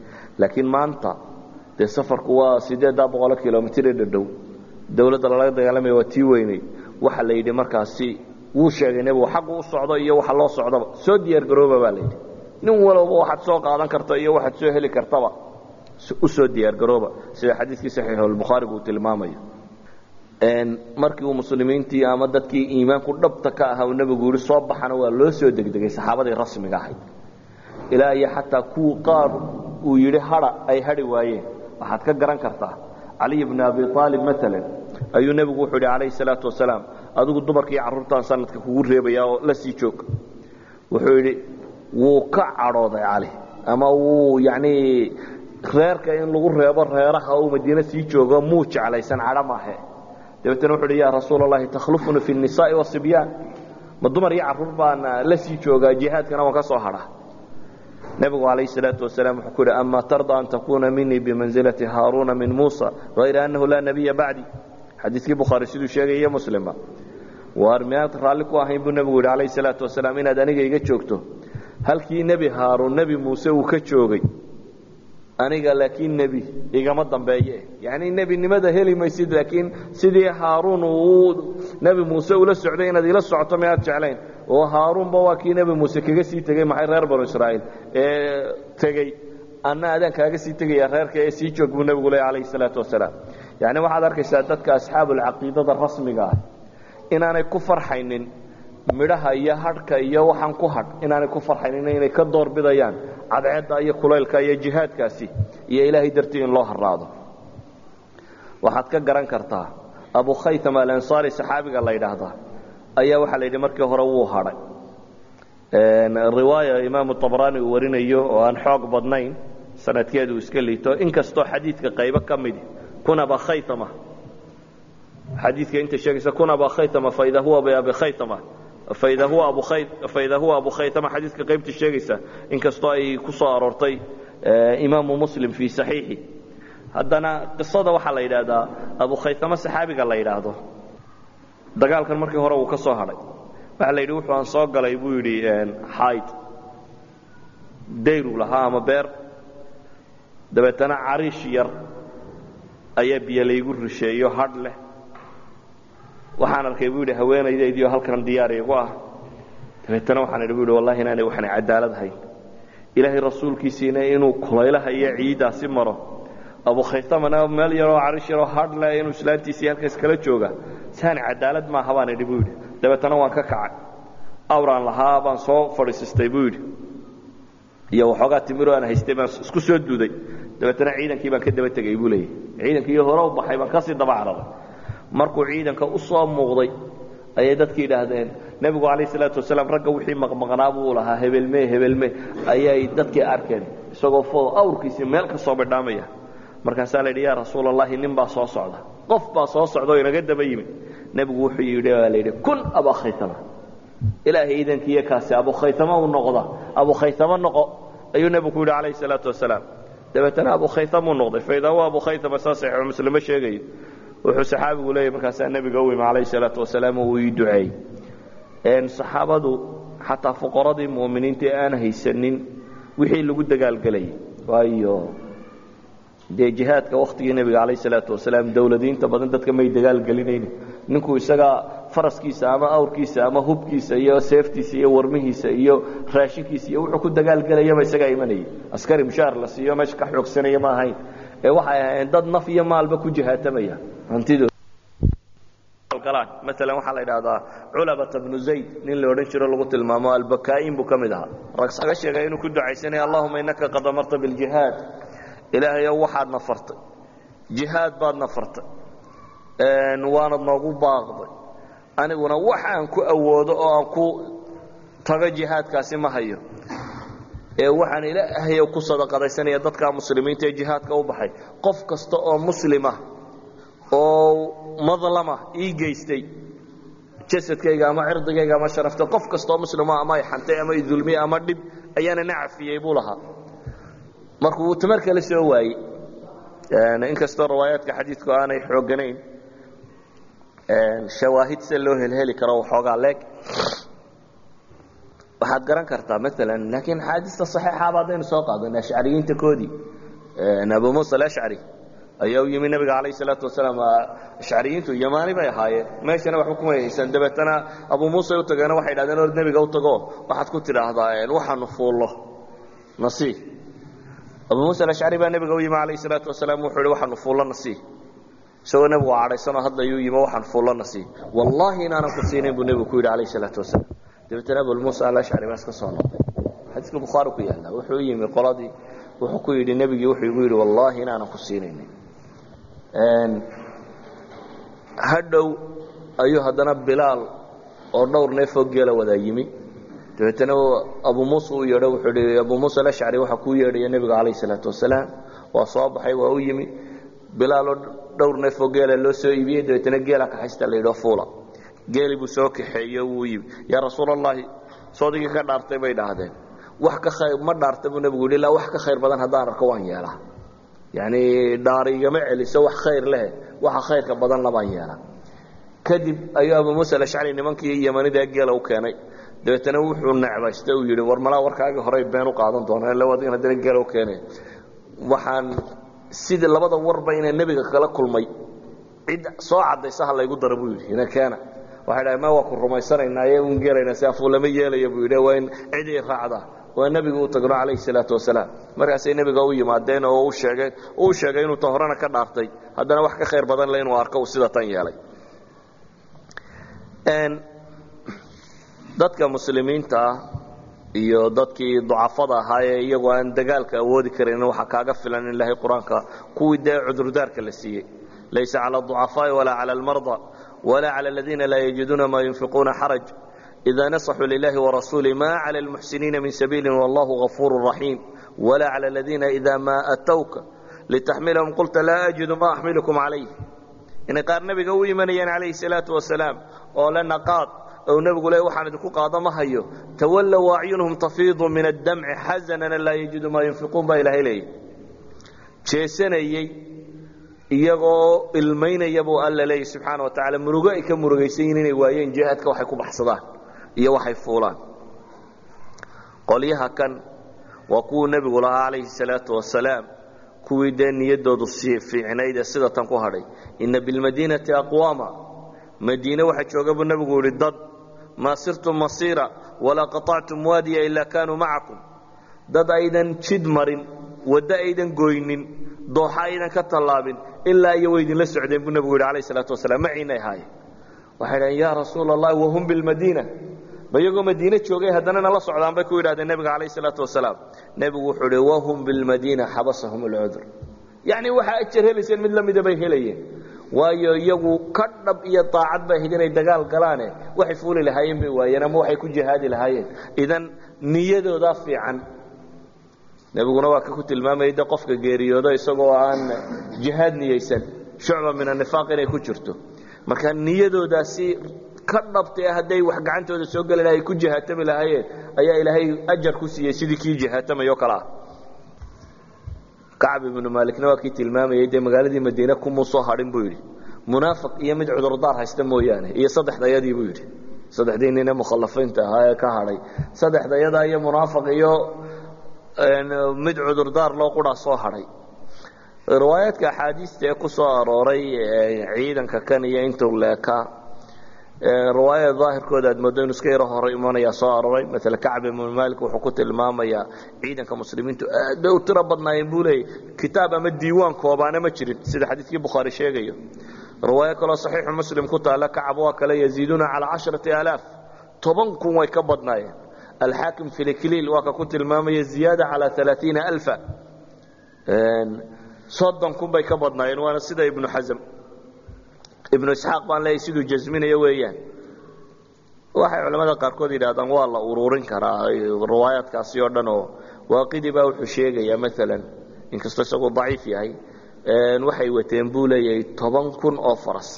Laakiin maanta dee safarku waa siddeeddaa boqolo kilomitr dhadhow? Dowladda lalaga dagaalamaya waa tii weynay. Waxa la yidhi markaasi wuu sheegay nebigu xaqu u socdo iyo waxa loo socdaba soo diyaargarooba baa la yidhi. Nin walowba waxaad soo qaadan karta iyo waxaad soo heli kartaba. U soo diyaargarooba sida xadiidkii saxiixulbukhaarigu uu tilmaamayo markii uu muslimiintii ama dadkii iimaanku dhabta ka ahaa uu nebigu yihi soo baxana waa loo soo degdegay saxaabadii rasmiga ahayd. Ilaa iyo xataa kuwii qaar uu yidhi hadha ay hadhi waayeen waxaad ka garan kartaa. Caliy bni abi aalib maalan ayuu nebigu wuxuu yidhi calayhi salaatu wasalaam adigu dumarkii carruurtaan sanadka kugu reebaya oo la sii joog. Wuxuu yidhi wuu ka cadhooday cali ama wuu yacnii reerka in lagu reebo reeraha uu madiine sii joogo muu jeclaysan cadho maahe dabeetna wuxu uhi yaa rasuul allahi takhlufuna fi اnisaai wasibyaan ma dumar iyo carruur baan ah, la joogaa jihaadkana waan ka soo hadha nebigu calayh salaatu wasalaam wuxuu ku yidhi amaa tarda an takuuna minii bimansilati haaruuna min muusa hayra annahu laa nebiya bacdi xadiiskii bukhaari siduu sheegaiyo muslima waar miyaad raalli ku ahayn buu nebigu yidhi calayh salaatu wasalaam inaad aniga iga joogto. Halkii nebi haaruun nebi muuse uu ka joogay aniga laakiin nebi igama dambeeye. Yani nebinimada heli maysid laakiin sidii haaruun uu nebi muuse ula socday inaad ila socoto miyaad jeclayn oo haaruunba waa kii nebi muuse kaga sii tegey maxay reer banu israa'iil ee tegey anna adaan kaaga sii tegaya reerka ee sii joog buu nebigu leh calayhi salaatu wasalaam. Yani waxaad arkaysaa dadka asxaabulcaqiidada rasmiga ah. Inaanay ku farxaynin midhaha iyo hadhka iyo waxaan ku hadh inaanay ku farxaynin inay ka doorbidayaan cadceedda iyo kulaylka iyo jihaadkaasi iyo ilaahay dartii in loo haraado waxaad ka garan kartaa abu khaytam alansaari saxaabiga la yidhaahdaa ayaa waxaa la yidhi markii hore wuu hadhay. Riwaaya imaamu abraani uu warinayo oo aan xoog badnayn sanadkeedu iska liito inkastoo xadiidka qaybo ka midi kun aba khaytama xadiidka inta sheegaysa kun aba khaytama faida huwa biabi khaytama faida huwa abu khaytama xadiidka qaybta sheegaysa inkastoo ay ku soo aroortay imaamu muslim fii saxiixi haddana qisada waxaa la yidhaahdaa abu khaytama saxaabiga la yidhaahdo dagaalkan markii hore uu ka soo hadhay waxaa la yidhi wuxuu aan soo galay buu yidhi xayd dayru lahaa ama beer dabeetana cariish yar ayaa biyo laygu risheeyo hadh leh waxaan arkay buu yidhi haweenaydaydiio halkan diyaar igu ah. Dabeetana waxaan idhi bu yidhi wallahi inaanay waxanay cadaalad hayn ilaahay rasuulkiisiina inuu kulaylaha iyo ciiddaasi maro. Abu khaytamana meel yaroo cariish yaroo hadh inuu islaantiisii halkaas kala jooga. Saani cadaalad maaha baan idhi buu yidhi. Dabeetana waan ka kacay. Awraan lahaa baan soo fadhiisistay buu yidhi. Iyo waxoogaa timiroo aan haystay baan isku soo duuday. Dabeetana ciidankii baan ka daba tegey buu leeyahy ciidankii hore u baxay baan daba cararay markuu ciidanka u muuqday ayay dadki yidhaahdeen nebigu calayh salaatu wasalaam ragga wixii maqmaqnaa buu lahaa hebelme hebelme ayay dadkii arkeen isagoo foo awrkiisii meel ka soo bidhaamaya. Markaasaa la yidhi yaa rasuul allahi nin baa soo socda qof baa soo socda oo inaga daba yimid. Nebigu wuxuu yidhi baa la yidhi kun aba khaytama ilaahay iidankiiyo kaasi abu khaytama u noqda abu khaytama noqo. Ayuu nebigu ku yidhi calayhi salaatu wasalaam. Dabeetana abu khaytamuu noqday. Faidaa huwa abu khaytama saa saxiixu muslimo sheegayo wuxuu saxaabigu leeyahy markaasaa nebiga u yimi calayhi salaatu wasalaam oo uu ii duceeyey saxaabadu xataa fuqaradii mu'miniinta ee aan haysanin wixii lagu dagaalgelayay waayo dee jihaadka wakhtigii nebiga calayh salaatu wasalaam dowladiinta badan dadka may dagaalgelinayni ninku isagaa faraskiisa ama awrkiisa ama hubkiisa iyo seeftiisa iyo warmihiisa iyo raashinkiisa iyo wuxuu ku dagaalgelayaba isagaa imanayay askari mushaar la siiyo meesha ka xoogsanaya ma ahayn ee waxay ahayn dad naf iyo maalba ku jihaatamaya. Hantidooda maalan waxaa la idhahdaa culabata bnu zayd nin la odhan jiro lagu tilmaamo albakaain buu ka mid ahaa. Rag saga sheegay inuu ku ducaysanaya allahuma innaka qad amarta biljihaad ilaahayow waxaad na fartay. Jihaad baad na fartay. Waanad noogu baaqday. Aniguna waxaan ku awoodo oo aan ku tago jihaadkaasi ma hayo ee waxaan ilaahayow ku sadaqadaysanaya dadka muslimiinta ee jihaadka u baxay. Qof kasta oo muslima oo madlama ii geystay jasadkayga ama cirdigayga ama sharafta qof kastoo muslimo ama ay xantay ama i dulmiyey ama dhib ayaana na cafiyey buu lahaa. Markuu tamar kale soo waayey inkastoo riwaayaadka xadiidku aanay xooganayn shawaahid se loo helheli karo waxoogaa leeg waxaad garan kartaa maalan laakiin axaadiista saxiixaaba haddaynu soo qaadana ashcariyiinta koodii abu muusa alashcari ayaa u yimi nabiga calayh salaatu wasalaam ashcariyiintu yamaani bay ahaayeen meeshana waxba kuma haysan. Dabeetana abu muuse u tageena waxay dhahdeen or nebiga u tago waxaad ku tidhaahdaa waxaanu fuullo nasiih. Abu muuse alashcari baa nebiga u yimi calayh salaatu wasalaam wuxuu ihi waxaanu fuullo nasiih. Isagoo nebigu cadhaysanoo hadlayuu yimi waxaan fuullo nasiih. Wallaahi inaanan ku siinayn buu nebigu ku yidhi calayh salaatu wasalaam dabeetana abu muuse alashcari baa iska soo noqday. Xadiiska bukhaari ku yaalla wuxuu yimi qoladii wuxuu ku yidhi nebigii wuxuu igu yidhi wallaahi inaanan ku siinaynin hadhow ayuu haddana bilaal oo dhowr neefoo geela wadaa yimi. Dabeetana abu muuse u yeedho wuxuu hi abu muuse alashcari waxaa kuu yeedhaya nebiga calayh salaatu wasalaam waa soo baxay waa u yimi. Bilaaloo dhowr neefoo geela loo soo iibiyey dabeetana geela kaxaysta la yidhao fuula geeli buu soo kaxeeyo wuu yimi yaa rasuul allahi soodigii ka dhaartay bay dhaahdeen. Wax ka khayr ma dhaarta buu nebigu yidhi ilaa wax ka khayr badan haddaan arko waan yeelaa. Yacni dhaari igama celiso wax khayr leh waxa khayrka badan labaan yeelaa. Kadib ayuu abu muuse alashcari nimankii yamanida geela u keenay. Dabeetana wuxuu necbaysta uu yidhi war malaa warkaagii horey been u qaadan doonaa ila wadigan haddana geela u keeneen waxaan sidii labada warba inay nebiga kala kulmay. Cid soo caddaysa ha laygu dara buu yidhi ina keena waxay dhahay ma waa ku rumaysanaynaa ee un geelaynaa si afuu lama yeelaya buu yidhi. Waa in cid ay raacdaa waa nebigu u tagno calayhi salaatu wasalaam. Markaasay nebiga u yimaadeen oo u sheegeen uu sheegay inuu ta horena ka dhaartay. Haddana wax ka khayr badan le inuu arko uu sida tan yeelay. Dadka muslimiinta ah iyo dadkii ducafada ahaa ee iyagoo aan dagaalka awoodi karin waxaa kaaga filan in ilaahay qur'aanka kuwii dee cudurdaarka la siiyey. Laysa cala aducafaa'i walaa cala almarda walaa cala aladiina laa yajiduuna maa yunfiquuna xaraj ida nasaxuu lilahi warasuuli ma cala almuxsiniina min sabiilin wallahu afuuru raxiim walaa cala aladiina idaa maa atowka litaxmilahum qulta laa ajidu maa axmilukum calayh inay qaar nebiga u imanayeen calayhi salaatu wasalaam oo le naqaad ou nebigu le waxaan idinku qaado ma hayo tawallow acyunuhum tafiidu min addamci xasanana laa yajidu maa yunfiquun baa ilahay leeyay jeesanayey iyagoo ilmaynaya buu alla leeyahy subxaana wa tacaala murugo ay ka murugaysan yihiin inay waayeen jihaadka waxay ku baxsadaan iyo waxay fuulaan. Qolyaha kan waa kuwuu nebigu lahaa calayhi salaatu wasalaam kuwii dee niyaddoodu sii fiicnayd ee sida tan ku hadhay. Inna bilmadiinati aqwaama madiine waxaa jooga buu nebigu yihi dad maa sirtum masiira walaa qaطactum waadiya ilaa kaanuu macakum. Dad aydan jid marin waddo aydan goynin dooxa aydan ka tallaabin ilaa iyo way idinla socdeen buu nebigu yidhi alayh salaatu wasalaam maciinay ahaayeen waxay dhahen yaa rasuula allahi wahum bilmadiina ba iyagoo madiine joogay haddana nala socdaan bay ku yidhahdeen nebiga calayh salaatu wasalaam. Nebigu wuxuu idhi wahum bilmadiina xabasahum alcudur yacni waxaa ajar helayseen mid la mida bay helayeen. Waayo iyagu ka dhab iyo daacad bay ahayd inay dagaal galaane. Waxay fuuli lahaayeen bay waayeen ama waxay ku jihaadi lahaayeen. Idan niyadoodaa fiican nebiguna waa ku tilmaamayay qofka geeriyoodo isagoo aan jihaad niyeysan. Shucba min anifaaq inay ku jirto. Marka niyadoodaasi ka dhabtay hadday wax gacantooda soo geli lahay ku jihaatami lahaayeen ayaa ilaahay ajar ku siiyey sidii kii jihaatamayoo kale ah. Kacb ibnu maalikna waa kii tilmaamayay dee magaaladii madiine kumuu soo hadhin? buu yidhi. Munaafiq iyo mid cudurdaar haysta mooyaane iyo saddexdayadii buu yidhi. Saddexdii nine mukhalafiinta ahaa ee ka hadhay. Saddexdayadaa iyo munaafiq iyo mid cudurdaar loo quraa soo hadhay. Riwaayaadka axaadiista ee ku soo arooray ciidanka kan iyo intuu leekaa riwaayada daahirkooda aad moodo inu iska yaro hore imanaya soo aroray maala kacb ibnu malik wuxuu ku tilmaamayaa ciidanka muslimiintu aad bay u tiro badnaayeen buu leeyay kitaab ama diiwaan koobaana ma jirin sida xadiidkii bukhaari sheegayo. Riwaayo kaloo saxiixu muslim ku taalla kacab waa kale yaziiduuna calaa casharati aalaaf toban kun way ka badnaayeen alxaakim filikliil waa ka ku tilmaamaya ziyaada calaa alaaiina alfa soddon kun bay ka badnaayeen waana sida ibnu xasam ibnu isxaaq baan leeyahy siduu jasminayo weeyaan waxay culamada qaarkood yidhahdaan waa la ururin karaa riwaayaadkaasi oo dhan oo waaqidi baa wuxuu sheegayaa maalan inkastoo isaguu daciif yahay waxay wateen buu leeyahay toban kun oo faras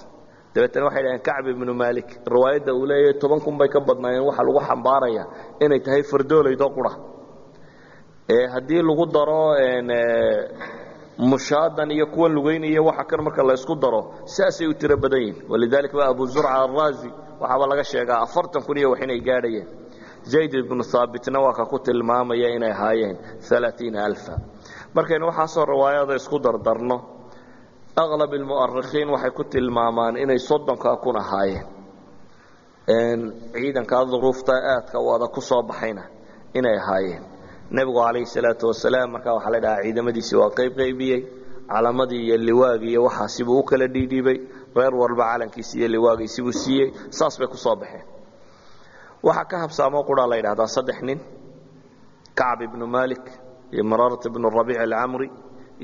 dabeetana waxay dhaheen kacb ibnu maalik riwaayadda uu leeyahay toban kun bay ka badnaayeen waxaa lagu xambaaraya inay tahay fardoolaydoo qura haddii lagu daro mushaadan iyo kuwan lugeynaya waxa kan marka la isku daro saasay u tiro badan yihiin walidalik ba abu zurca araazi waxaaba laga sheegaa afartan kun iyo wax inay gaadhayeen. Zayd ibnu haabitna waa ka ku tilmaamaya inay ahaayeen alaaiina alfa. Markaynu waxaasoo riwaayada isku dardarno aqlab almu'arikhiin waxay ku tilmaamaan inay soddonkaa kun ahaayeen ciidankaa duruufta aadka wada ku soo baxayna inay ahaayeen nebigu calayhi salaatu wasalaam markaa waxaa la dhahaa ciidamadiisii waa qayb qaybiyey calamadii iyo liwaagii iyo waxaasibuu u kala dhiidhiibay reer walba calankiisi iyo liwaagiisibuu siiyey saas bay ku soo baxeen waxaa ka habsaamoo quraa la yidhahdaa saddex nin kacb ibnu malik iyo maraarat ibnu rabiic alcamri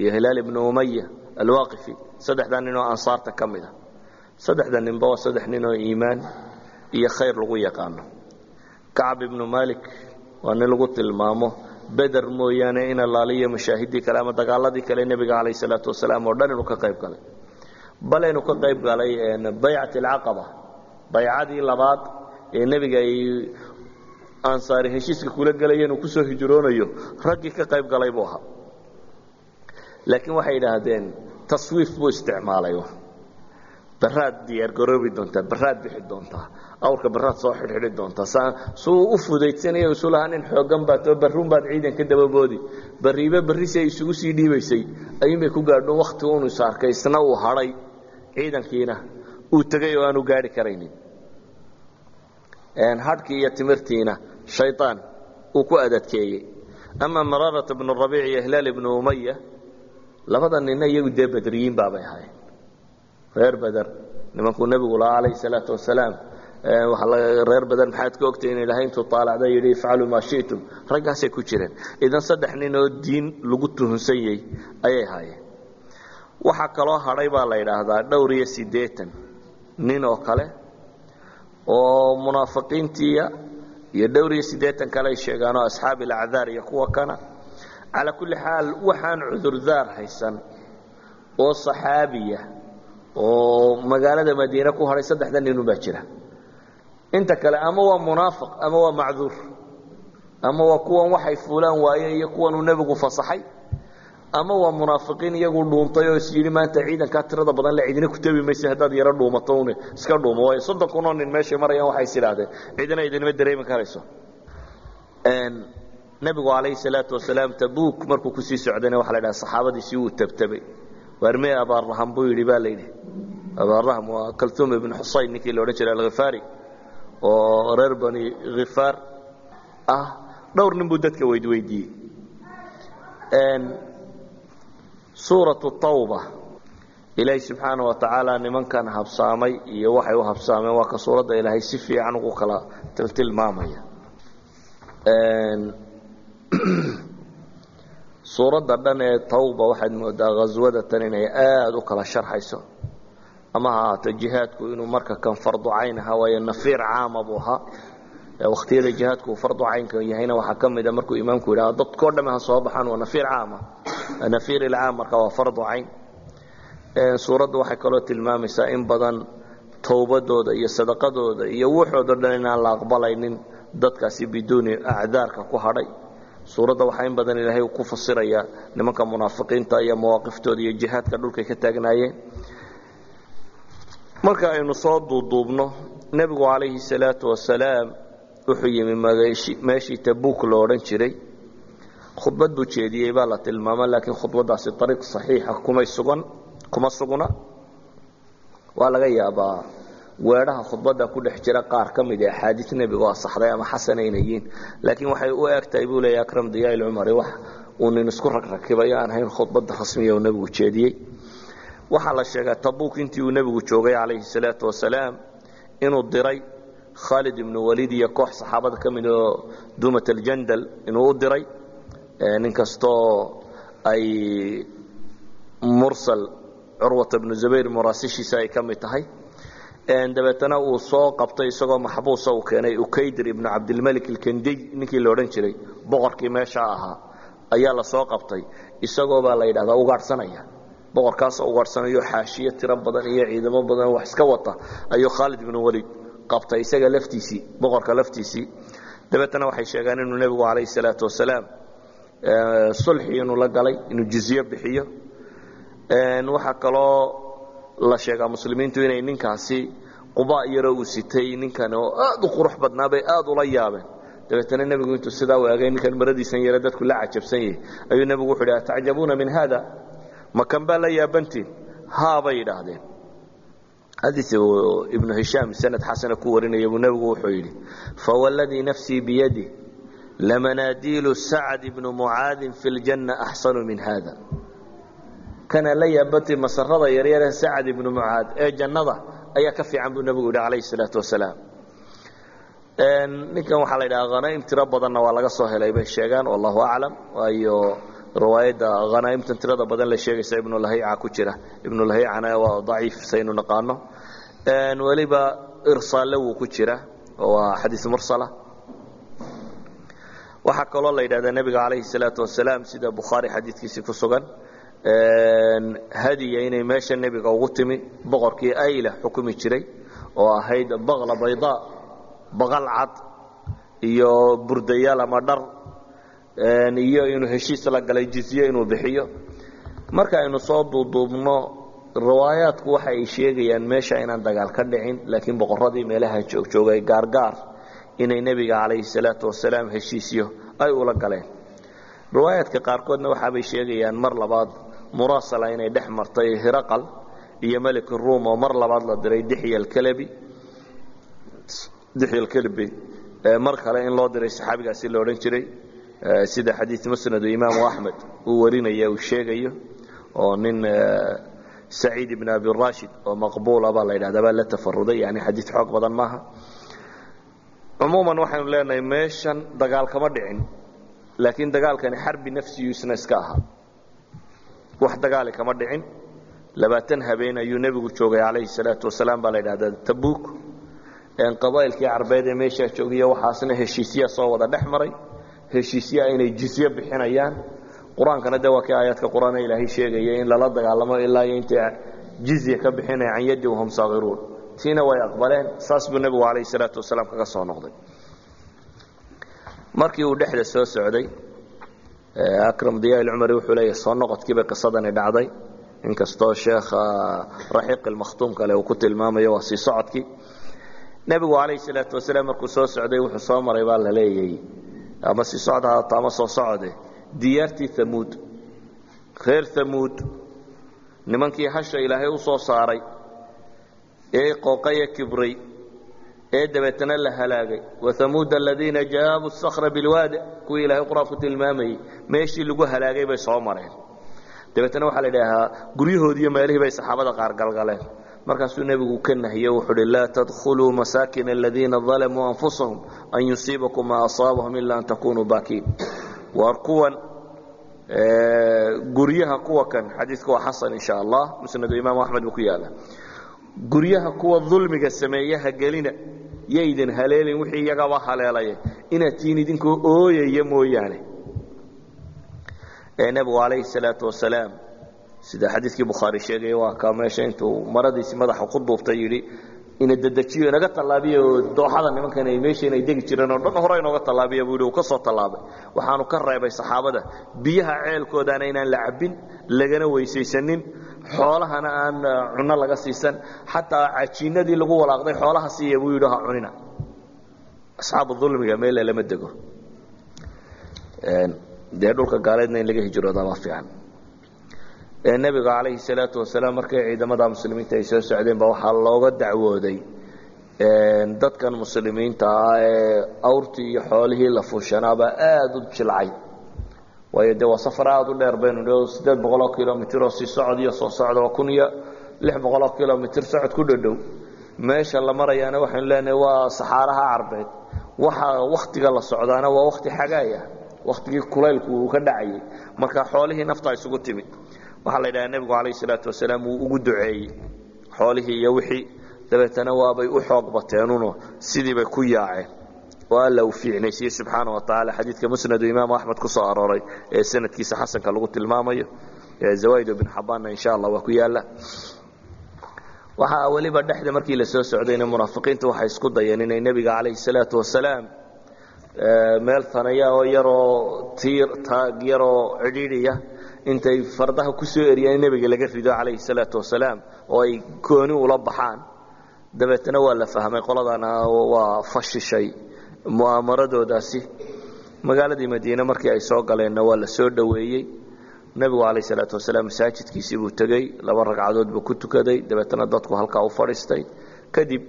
iyo hilaal ibnu umaya alwaaqifi saddexdaa nin oo ansaarta ka mid a saddexda ninba waa saddex nin oo iimaan iyo khayr lagu yaqaano. Kacb ibnu malik waa nin lagu tilmaamo beder mooyaane in allaaliyo mashaahidii kale ama dagaaladii kale nebiga calayh salaatu wasalaam oo dhan inuu ka qayb galay. Bal inuu ka qayb galay baycat alcaqaba baycadii labaad ee nebiga ay ansaari heshiiska kula gelayeen uu ku soo hijroonayo raggii ka qayb galay buu ahaa laakiin waxay yidhaahdeen taswiif buu isticmaalay baraad diyaargaroobi doontaa baraad bixi doontaa awrka baraad soo xidhxidhi doontaa suu u fudaydsanaya isu lahaa nin xoogan baad oo barruun baad ciidan ka dababoodi. Barriiba barri si ay isugu sii dhiibaysay ayuunbay ku gaadho wakhti unu is arkay isna uu hadhay ciidankiina uu tegay oo aanu gaadhi karaynin. Hadhkii iyo timirtiina shayطaan uu ku adadkeeyey. Ama maraarat ibnu rabiic iyo hilaal ibnu umaya labada ninna iyagu dee bedriyiin baabay ahaayeen. Reer beder nimankuu nebigu lahaa calayh salaatu wasalaam reer beder maxaad ka ogtay in ilahay intuu aalacda yidhi ifcaluu maa shitum. Raggaasay ku jireen. Idan saddex nin oo diin lagu tuhunsan yey ayay ahaayeen. Waxaa kaloo hadhay baa la yidhaahdaa dhowr iyo siddeetan nin oo kale oo munaafiqiintiiya iyo dhowr iyo siddeetan kale ay sheegaanoo asxaabi alacdaar iyo kuwa kana calaa kulli xaal waxaan cudurdaar haysan oo saxaabiya oo magaalada madiine ku hadhay saddexda ninun baa jira. Inta kale ama waa munaafiq ama waa macduur ama waa kuwan waxay fuulaan waaye iyo kuwanuu nebigu fasaxay ama waa munaafiqiin iyagu dhuuntay oo is yidhi maanta ciidankaa tirada badan le cidina ku tebi maysa haddaad yaro dhuumato un iska dhuumo. Waayo soddon kunoo nin meeshay marayaan waxay is idhaahdeen cidina idinima dareemi karayso nebigu calayhi salaatu wasalaam tabuuk markuu ku sii socdayna waxa la dhaha saxaabadiisii wuu tabtabay. Waarmee abaaraham buu yidhi baa layidhi abaaraham waa kaltuum ibnu xusayn ninkii la odhan jiray alkhifaari oo reer bani khifaar ah. Dhowr nin buu dadka weydweydiiyey suuratu tawba. Ilaahay subxaana wa tacaala nimankan habsaamay iyo waxay u habsaameen waa ka suuradda ilaahay si fiican ugu kala tiltilmaamaya suuradda dhan ee tawba waxaad moodaa khaswada tan inay aada u kala sharxayso. Ama ha ahaato jihaadku inuu marka kan fardu cayn ahaa waayo nafiir caama buu ahaa. Wakhtiyada jihaadku fardu caynka yahayna waxaa ka mida markuu imaamku yidhaha dadkao dhamme ha soo baxaan waa nafiir caama nafiir ilcaam marka waa fardu cayn. Suuraddu waxay kaloo tilmaamaysaa in badan towbadooda iyo sadaqadooda iyo wuxoodo dhan inaan la aqbalaynin dadkaasi biduuni acdaarka ku hadhay suuradda waxaa in badan ilaahay ku fasiraya nimanka munaafiqiinta iyo mawaaqiftooda iyo jihaadka dhulkay ka taagnaayeen. Marka aynu soo duuduubno nebigu calayhi salaatu wasalaam wuxuu yimi meeshii tabuuk lo odhan jiray. Khudbad buu jeediyey baa la tilmaama laakiin khudbadaasi ariiq saxiixa kumay sugan kuma sugna waa laga yaabaa weedhaha khudbadda ku dhex jira qaar ka mid ee axaadiis nebiga oo asaxday ama xasana inay yihiin. Laakiin waxay u eg tahay buu leeya akram diyaal cumari wax uu nin isku ragrakibayo aan ahayn khudbadda rasmiya uu nebigu jeediyey. Waxaa la sheegaa tabuuk intii uu nebigu joogay calayhi salaatu wasalaam inuu diray khaalid ibnu waliid iyo koox saxaabada ka mid oo duumat aljandal inuu u diray. Nin kastoo ay mursal curwata bnu zubayr muraasishiisa ay ka mid tahay dabeetana uu soo qabtay isagoo maxbuusa uu keenay ukaydir ibnu cabdilmalik alkendiy ninkii la odhan jiray boqorkii meesha ahaa ayaa la soo qabtay. Isagoobaa la yidhahdaa ugaadhsanaya boqorkaasoo ugaadhsanayo xaashiyo tiro badan iyo ciidamo badan wax iska wata ayuu khaalid ibnu waliid qabtay isaga laftiisii boqorka laftiisii dabeetana waxay sheegaan inuu nebigu calayhi salaatu wasalaam sulxi inuu la galay inuu jizye bixiyo. Waxaa kaloo la sheegaa muslimiintu inay ninkaasi quba yaroo uu sitay ninkan oo aad u qurux badnaa bay aad ula yaabeen dabeetana nebigu intuu sidaa u eegay ninkan maradiisan yare dadku la cajabsan yahay. Ayuu nebigu wuxu yidhi atacjabuuna min haada? Makan baa la yaabantiin haa bay yidhaahdeen. Xadiis ibnu hishaam sanad xasana ku warinaya buu nebigu wuxuu yidhi fawalladii nafsii biyadih lamanaadiilu sacd ibnu mucaadin fi ljanna axsanu min hada kana la yaabantii masarada yaryare sacad ibnu mucaad ee jannada ayaa ka fiican buu nebigu yidhi calayhi salaatu wasalaam ninkan waxaa la yidhaha hanaa'im tiro badanna waa laga soo helay bay sheegaan wallahu aclam waayo riwaayadda hanaa'imtan tirada badan la sheegaysa ibnulahiica ku jira. Ibnulahicana waa daciif saynu naqaano. Weliba irsaalle wuu ku jira waa xadiis mursala. Waxaa kaloo la yidhahdaa nebiga calayhi salaatu wasalaam sida bukhaari xadiidkiisii ku sugan hadiya inay meesha nebiga ugu timi boqorkii ayla xukumi jiray oo ahayd baqla baydaa baqal cad iyo burdayaal ama dhar iyo inuu heshiis la galay jizye inuu bixiyo. Marka aynu soo duuduubno riwaayaadku waxa ay sheegayaan meesha inaan dagaal ka dhicin laakiin boqoradii meelaha joogjoogay gaargaar inay nebiga calayhi salaatu wasalaam heshiisyo ay ula galeen. Riwaayaadka qaarkoodna waxaabay sheegayaan mar labaad muraasala inay dhex martay hiraqal iyo melik ruum oo mar labaad la diray dixya alkalabi dixya alkalbi mar kale in loo diray saxaabigaasi la odhan jiray sida xadiid musnadu imaamu axmed uu warinaya uu sheegayo oo nin saciid ibn abi rashid oo maqbuula baa la yidhahdaa baa la tafaruday yani xadiid xoog badan maaha. Cumuuman waxaynu leenahay meeshan dagaal kama dhicin laakiin dagaalkani xarbi nafsiyuisna iska ahaa wax dagaali kama dhicin. Labaatan habeen ayuu nebigu joogay calayhi salaatu wasalaam baa la yidhahdaa tabuuk. Qabaa'ilkii carbeed ee meeshaa joogiya waxaasna heshiisyaa soo wada dhex maray. Heshiisyaa inay jizye bixinayaan. Qur'aankana de waa kii aayaadka qur'aana ilaahay sheegaya in lala dagaalamo ilaa iyo intay jizya ka bixinaya can yaddi wahum saakiruun tiina way aqbaleen saas buu nebigu calayhi salaatu wasalaam kaga soo noqday. Markii uu dhexda soo socday akram diyaa ilcumari wuxuu leeyahy soo noqodkiibay qisadani dhacday. Inkastoo sheekha raxiiq ilmakhtuum kale uu ku tilmaamayo waa sii socodkii. Nebigu calayhi salaatu wasalaam markuu soo socday wuxuu soo maray baa la leeyay ama sii socod haato ama soo socode. Diyaartii amuud reer amuud nimankii hasha ilaahay u soo saaray ee qooqaya kibray ee dabeetana la halaagay. Waamuud aladiina jaabuu sakra bilwaadi. Kuwii ilahay qur'aanku meeshii lagu halaagay bay soo mareen. Dabeetana waxaa la idhaahaa guryahoodii iyo meelihii bay saxaabada qaar galgaleen. Markaasuu nebigu ka nahiye wuxuu uhi laa tadkhuluu masaakin aladiina dalamuu anfusahum an yusiibakum maa asaabahum ila an takunuu baakiin. Waar kuwan guryaha kuwa kan xadiidku waa xasan insha allah musnadu imaamu axmed buu ku yaalla guryaha kuwa dulmiga sameeyaha gelina yaydin haleelin wixii iyagaba haleelaya inaad tihiin idinkoo ooyaya mooyaane. Nebigu calayhi salaatu wasalaam sida xadiidkii bukhaari sheegaya waa ka meesha intuu maradiisii madaxa ku duubtay yidhi ina dedejiyo inaga tallaabiya oo dooxada nimankan ay meesha inay degi jireen oo dhan hore inooga tallaabiya buu yidhi uu ka soo tallaabay. Waxaanu ka reebay saxaabada. Biyaha ceelkoodaana inaan la cabbin lagana weysaysanin xoolahana aan cunno laga siisan. Xataa cajiinadii lagu walaaqday xoolaha siiya buu yidhi ha cunina. Asxaabu dulmiga meelle lama dego. Dee dhulka gaaleedna in laga hijroodaabaa fiican. Nebiga calayhi salaatu wasalaam markay ciidamada muslimiinta ay soo socdeen ba waxaa looga dacwooday dadkan muslimiinta ah ee awrtii iyo xoolihii la fuushanaabaa aada u jilcay waayo dee waa safar aada u dheer baynu nio siddeed boqoloo kilomitr oo sii socod iyo soo socda waa kun iyo lix boqoloo kilomitr socod ku dhadhow. Meesha la marayaana waxaynu leenahay waa saxaaraha carbeed. Waxa waktiga la socdaana waa wakti xagaaya. Waktigii kulaylku uu ka dhacayay. Marka xoolihii nafta isugu timid. Waxaa la yidhaha nebigu calayh salaatu wasalaam wuu ugu duceeyey. Xoolihii iyo wixii dabeetana waabay u xoog bateenuno sidiibay ku yaaceen alla uu fiicnaysiye subxaana wa tacaala. Xadiidka musnadu imaamu axmed ku soo arooray ee sanadkiisa xasanka lagu tilmaamayo zawaido bin xabaanna insha allah waa ku yaalla. Waxaa weliba dhexda markii la soo socdayna munaafiqiintu waxay isku dayeen inay nebiga calayhi salaatu wasalaam meel tanaya oo yaroo tiir taag yaroo cidhiidhiya intay fardaha ku soo eriyaan nebiga laga rido calayhi salaatu wasalaam oo ay gooni ula baxaan. Dabeetna waa la fahmay qoladana waa fashishay mu'aamaradoodaasi. Magaaladii madiine markii ay soo galeenna waa la soo dhoweeyey. Nebigu calayh salaatu wasalaam masaajidkiisii buu tegey laba ragcadood buu ku tukaday dabeetna dadku halkaa u fadhiistay. Kadib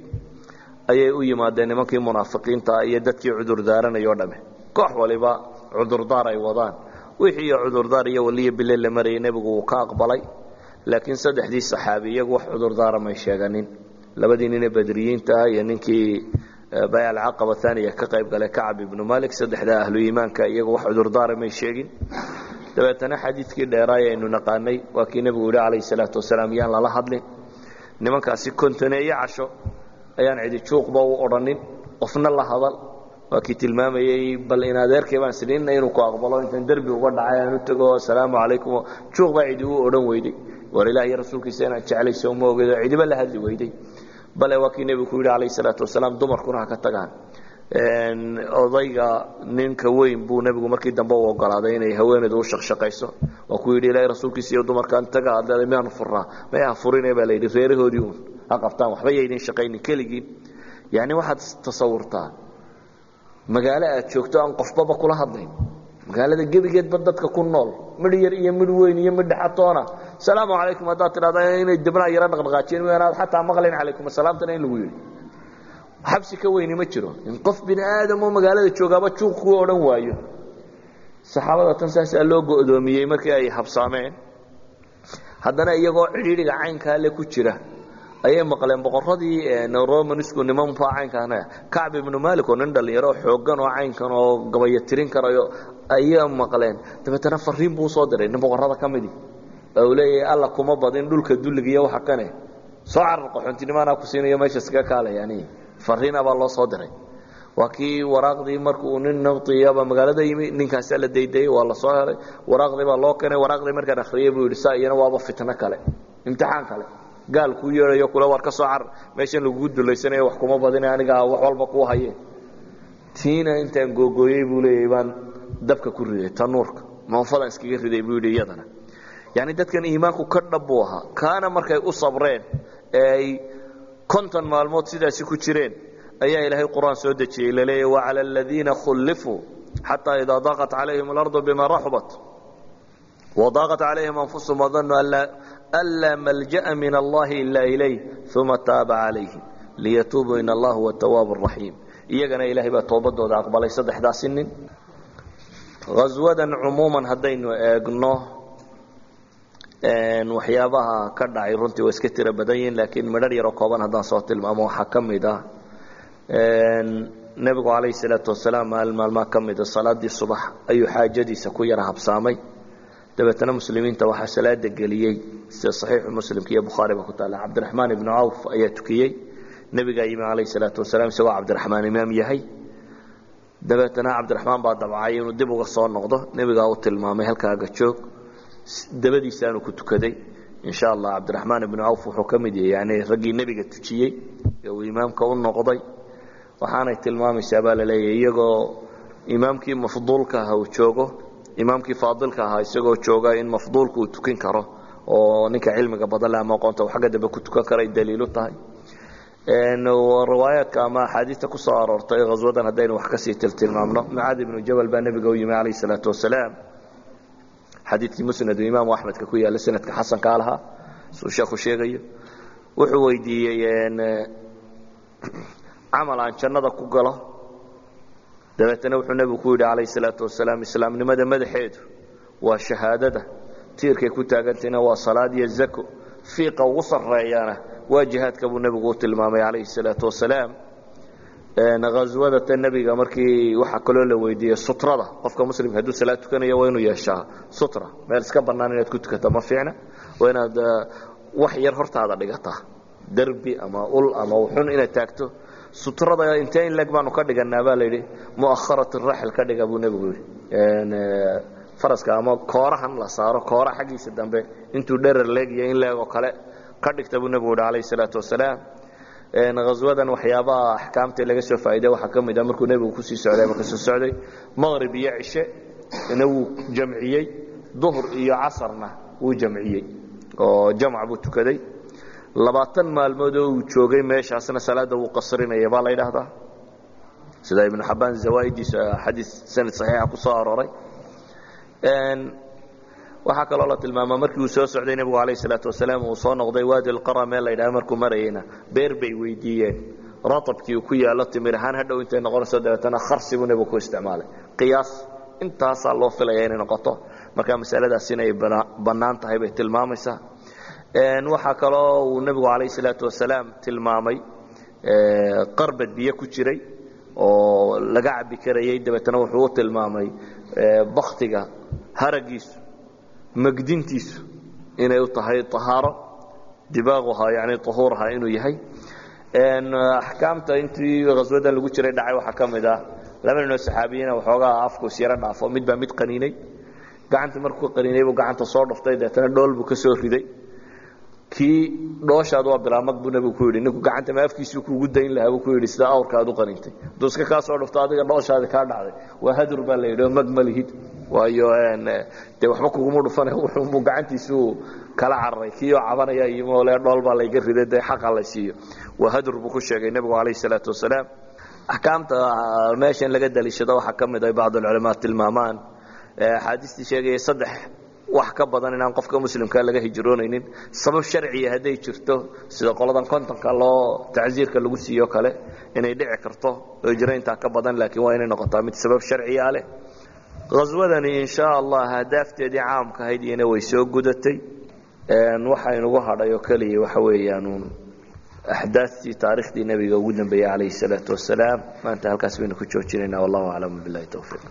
ayay u yimaadeen nimankii munaafiqiinta iyo dadkii cudurdaaranayoo dhamme koox waliba cudurdaar ay wadaan. Wixii cudurdaar iyo waliya bile la marayay nebigu wuu ka aqbalay. Laakiin saddexdii saxaabi iyagu wax cudurdaara may sheeganin. Labadii nine badriyiinta ah iyo ninkii bayc alcaqaba aaniya ka qayb galay kacab ibnu malik saddexda ahlu iimaanka iyagu wax cudurdaara may sheegin. Dabeetana xadiidkii dheeraay aynu naqaanay waa kii nebigu yihi calayhi salaatu wasalaam yaan lala hadlin. Nimankaasi kontoneeye casho ayaan cidi juuqba u odhanin qofna la hadal. Waa kii tilmaamayey bal in adeerkay baan sidinna inuu ku aqbalo intaan derbi uga dhacay aan u tago asalaamu calaykum. Juuq baa cidi u odhan weyday. War ilaah iyo rasuulkiisa inaad jeclayso uma ogedo cidiba la hadli weyday bale waa kii nebigu ku yidhi calayhi salaatu wasalaam dumarkuna ha ka tagaan. Odayga ninka weyn buu nebigu markii dambe u ogolaaday inay haweeneedu u shaqshaqayso waa ku yidhi ilaahay rasuulkiisa iyo dumarkaan taga aad leedahay miyaanu furnaa may aan furine? Baa la yidhi reerahoodii uun ha qabtaan waxba yaydin shaqaynin keligiin yacni waxaad tasawurtaa magaalo aad joogto aan qofbaba kula hadlayn magaalada gebigeedba dadka ku nool. Midh yar iyo midh weyn iyo midh dhexatoona salaamu calaykum haddaad tidhahda inay dibnaa yaro dhaqdhaqaajiyeen inaad xataa maqlayn calaykum asalaamtana in lagu yidhi. Xabsi ka weyni ma jiro. In qof bini aadam oo magaalada joogaaba juuq kuu odhan waayo. Saxaabada tan saasaa loo go'doomiyey markii ay habsaameen. Haddana iyagoo cidhiidhiga caynkaa le ku jira ayay maqleen boqoradii romanisku nimanba caynkaan kacb ibnu malik oo nin dhallinyaro xooggan oo caynkan oo gabayo tirin karayo ayay maqleen. Dabeetana fariin buu u soo diray nin ka midi. U leeyahay alla kuma badin dhulka dulliga iyo waxa kane soo carar ku siinayo meesha iskaga kaalayani fariina baa loo soo diray. Waa kii waraaqdii markuu nin nabtiyaba magaalada yimi ninkaasaa la daydayey waa la helay. Waraaqdii baa loo keenay waraaqdii markaan akhriyey buu yidhi saa iyana waaba fitno kale imtixaan kale. Gaal kuu yeedhayo kule war ka soo meeshan lagugu dulaysanayo wax kuma badina anigaa wax walba kuu hayeen tiina intaan googooyey buu leeyahay baan dabka ku riday tanuurka. Moonfadan iskaga riday buu yidhi iyadana. Yacni dadkan iimaanku ka dhab buu ahaa. Kaana markay u sabreen ee ay konton maalmood sidaasi ku jireen ayaa ilaahay qur'aan soo dejiyey laleeyahy wacala aladiina khullifuu xataa idaa daaqat calayhim alardu bima raxubat. Wadaaqat calayhim anfusahum wadanuu anlaa malja'a min allahi ila ilayh uma taaba calayhim liyatuubuu in allah huwa tawaabu raxiim. Iyagana ilaahay baa toobadooda aqbalay saddexdaasi nin haswadan cumuuman haddaynu eegno waxyaabaha ka dhacay runtii waa iska tiro badan yihiin laakiin midhar yaroo kooban haddaan soo tilmaamo waxaa ka mid ah nebigu calayhi salaatu wasalaam maalin maalmaa ka mida salaadii subax ayuu xaajadiisa ku yara habsaamay. Dabeetana muslimiinta waxaa salaada geliyey sida saxiixu muslimka iyo bukhaariba ku taalla cabdiraxmaan ibnu cawf ayaa tukiyey nebigaa yimi calayhi salaatu wasalaam isagoo cabdiraxmaan imaam yahay dabeetana cabdiraxmaan baa dabcay inuu dib uga soo noqdo. Nebigaa u tilmaamay halkaaga joog. Dabadiisaanu ku tukaday. Insha allah cabdiraxmaan ibnu cawf wuxuu ka mid yahay yani raggii nebiga tujiyey ee uu imaamka u noqday. Waxaanay tilmaamaysaa baa la leeyahay iyagoo imaamkii mafduulka aha uu joogo imaamkii faadilka ahaa isagoo jooga in mafduulka uu tukin karo oo ninka cilmiga badan leh ama aqoonta uu xagga dambe ku tukan karo ay daliilu tahay riwaayaadka ama axaadiista ku soo aroortay haswadan haddaynu wax ka sii tiltilmaamno. Mucaad ibnu jabal baa nebiga u yimi calayhi salaatu wasalaam. Xadiidkii musnadu imaamu axmedka ku yaalla sanadka xasankaa lahaa suu sheekhu sheegayo. Wuxuu weydiiyey camal aan jannada ku galo. Dabeetana wuxuu nebigu ku yidhi calayh salaatu wasalaam islaamnimada madaxeedu waa shahaadada. Tiirkay ku taagantahayna waa salaad iyo zako fiiqa ugu sarreeyana waa jihaadka buu nebigu u tilmaamay calayhi salaatu wasalaam. Haswadata nebiga markii waxaa kaloo la weydiiyey sutrada. Qofka muslimka hadduu salaad tukanayo waa inuu yeeshaa sutra. Meel iska bannaan inaad ku tukato ma fiicna. Waa inaad wax yar hortaada dhigataa. Derbi ama ul ama xun inaad taagto. Sutrada intee in leg baanu ka dhiganaa baa layidhi mu'aharat raxil ka dhiga buu nebigu yidhi faraska ama koorahan la saaro koora xaggiisa dambe intuu dherer leegiyo in leegoo kale ka dhigta buu nebigu yidhi calayhi salaatu wasalaam. Haswadan waxyaabaha axkaamta laga soo faa'iday waxaa ka mid a markuu nebigu ku sii socday ama ka soo socday maqrib iyo cishe ina wuu jamciyey duhur iyo casarna wuu jamciyey oo jamc buu tukaday. Labaatan maalmood oo uu joogay meeshaasna salaadda wuu qasrinaya baa la ydhaahdaa sida ibnu xabaan zawaa'idiisa xadiis sanad saxiixa ku soo arooray waxaa kaloo la tilmaamaa markii uu soo socday nebigu alayh salaatu wasalaam uu soo noqday waadi lqara meel la ydhaha markuu marayeyna beer bay weydiiyeen. Ratabkii uu ku yaallo timir ahaan hadhow intay noqonayso dabeetana kharsi buu nebigu ku isticmaalay. Qiyaas intaasaa loo filaya inay noqoto. Marka masaladaas inay bannaan tahay bay tilmaamaysaa. Waxaa kaloo uu nebigu calayh salaatu wasalaam tilmaamay qarbad biyo ku jiray oo laga cabi karayey dabeetana wuxuu u tilmaamay baktiga haragiisu magdintiisu inay u tahay ahaaro dibaaquhaa yani ahuuraha inuu yahay. Axkaamta intii haswadan lagu jiray dhacay waxaa ka mid ah laba ninoo saxaabiyiina waxoogaa afku isyaro dhaafo mid baa mid qaniinay. Gacantii markuu qaniinay buu gacanta soo dhaftay deetana dhool buu ka soo riday kii dhooshaad waa bilaamag buu nebigu ku yidhi ninku gacanta ma afkiisuu kuugu dayn lahaa buu ku yidhi sida awrka aad u qaniintay. Hadduu iska kaa soo dhafto adiga dhooshaadi kaa dhacday. Waa hadur baa la yidhi oo mag ma lihid. Waayo dee waxba kuguma dhufana wuxuunbuu gacantiisuu kala cararay kii oo cabanaya yimo le dhool baa layga riday dee xaqa la siiyo. Waa hadur buu ku sheegay nebigu calayh salaatu wasalaam. Axkaamta meeshan laga daliishado waxaa ka mid ay bacdulculamaa tilmaamaan. Axaadiistii sheegaya saddex wax ka badan inaan qofka muslimka laga hijroonaynin. Sabab sharciya hadday jirto sida qoladan kontonka loo tacsiirka lagu siiyo kale inay dhici karto intaa ka badan laakiin waa inay noqotaa mid sabab sharciya leh. Haswadani insha allah hadaafteedii caamka ahayd iyana way soo gudatay. Waxa inugu hadhay oo keliya waxa weeyaanuun axdaadtii taariikhdii nebiga ugu dambeeyey calayhi salaatu wasalaam. Maanta halkaas baynu ku joojinaynaa. Wallahu aclam bilahi towfiiq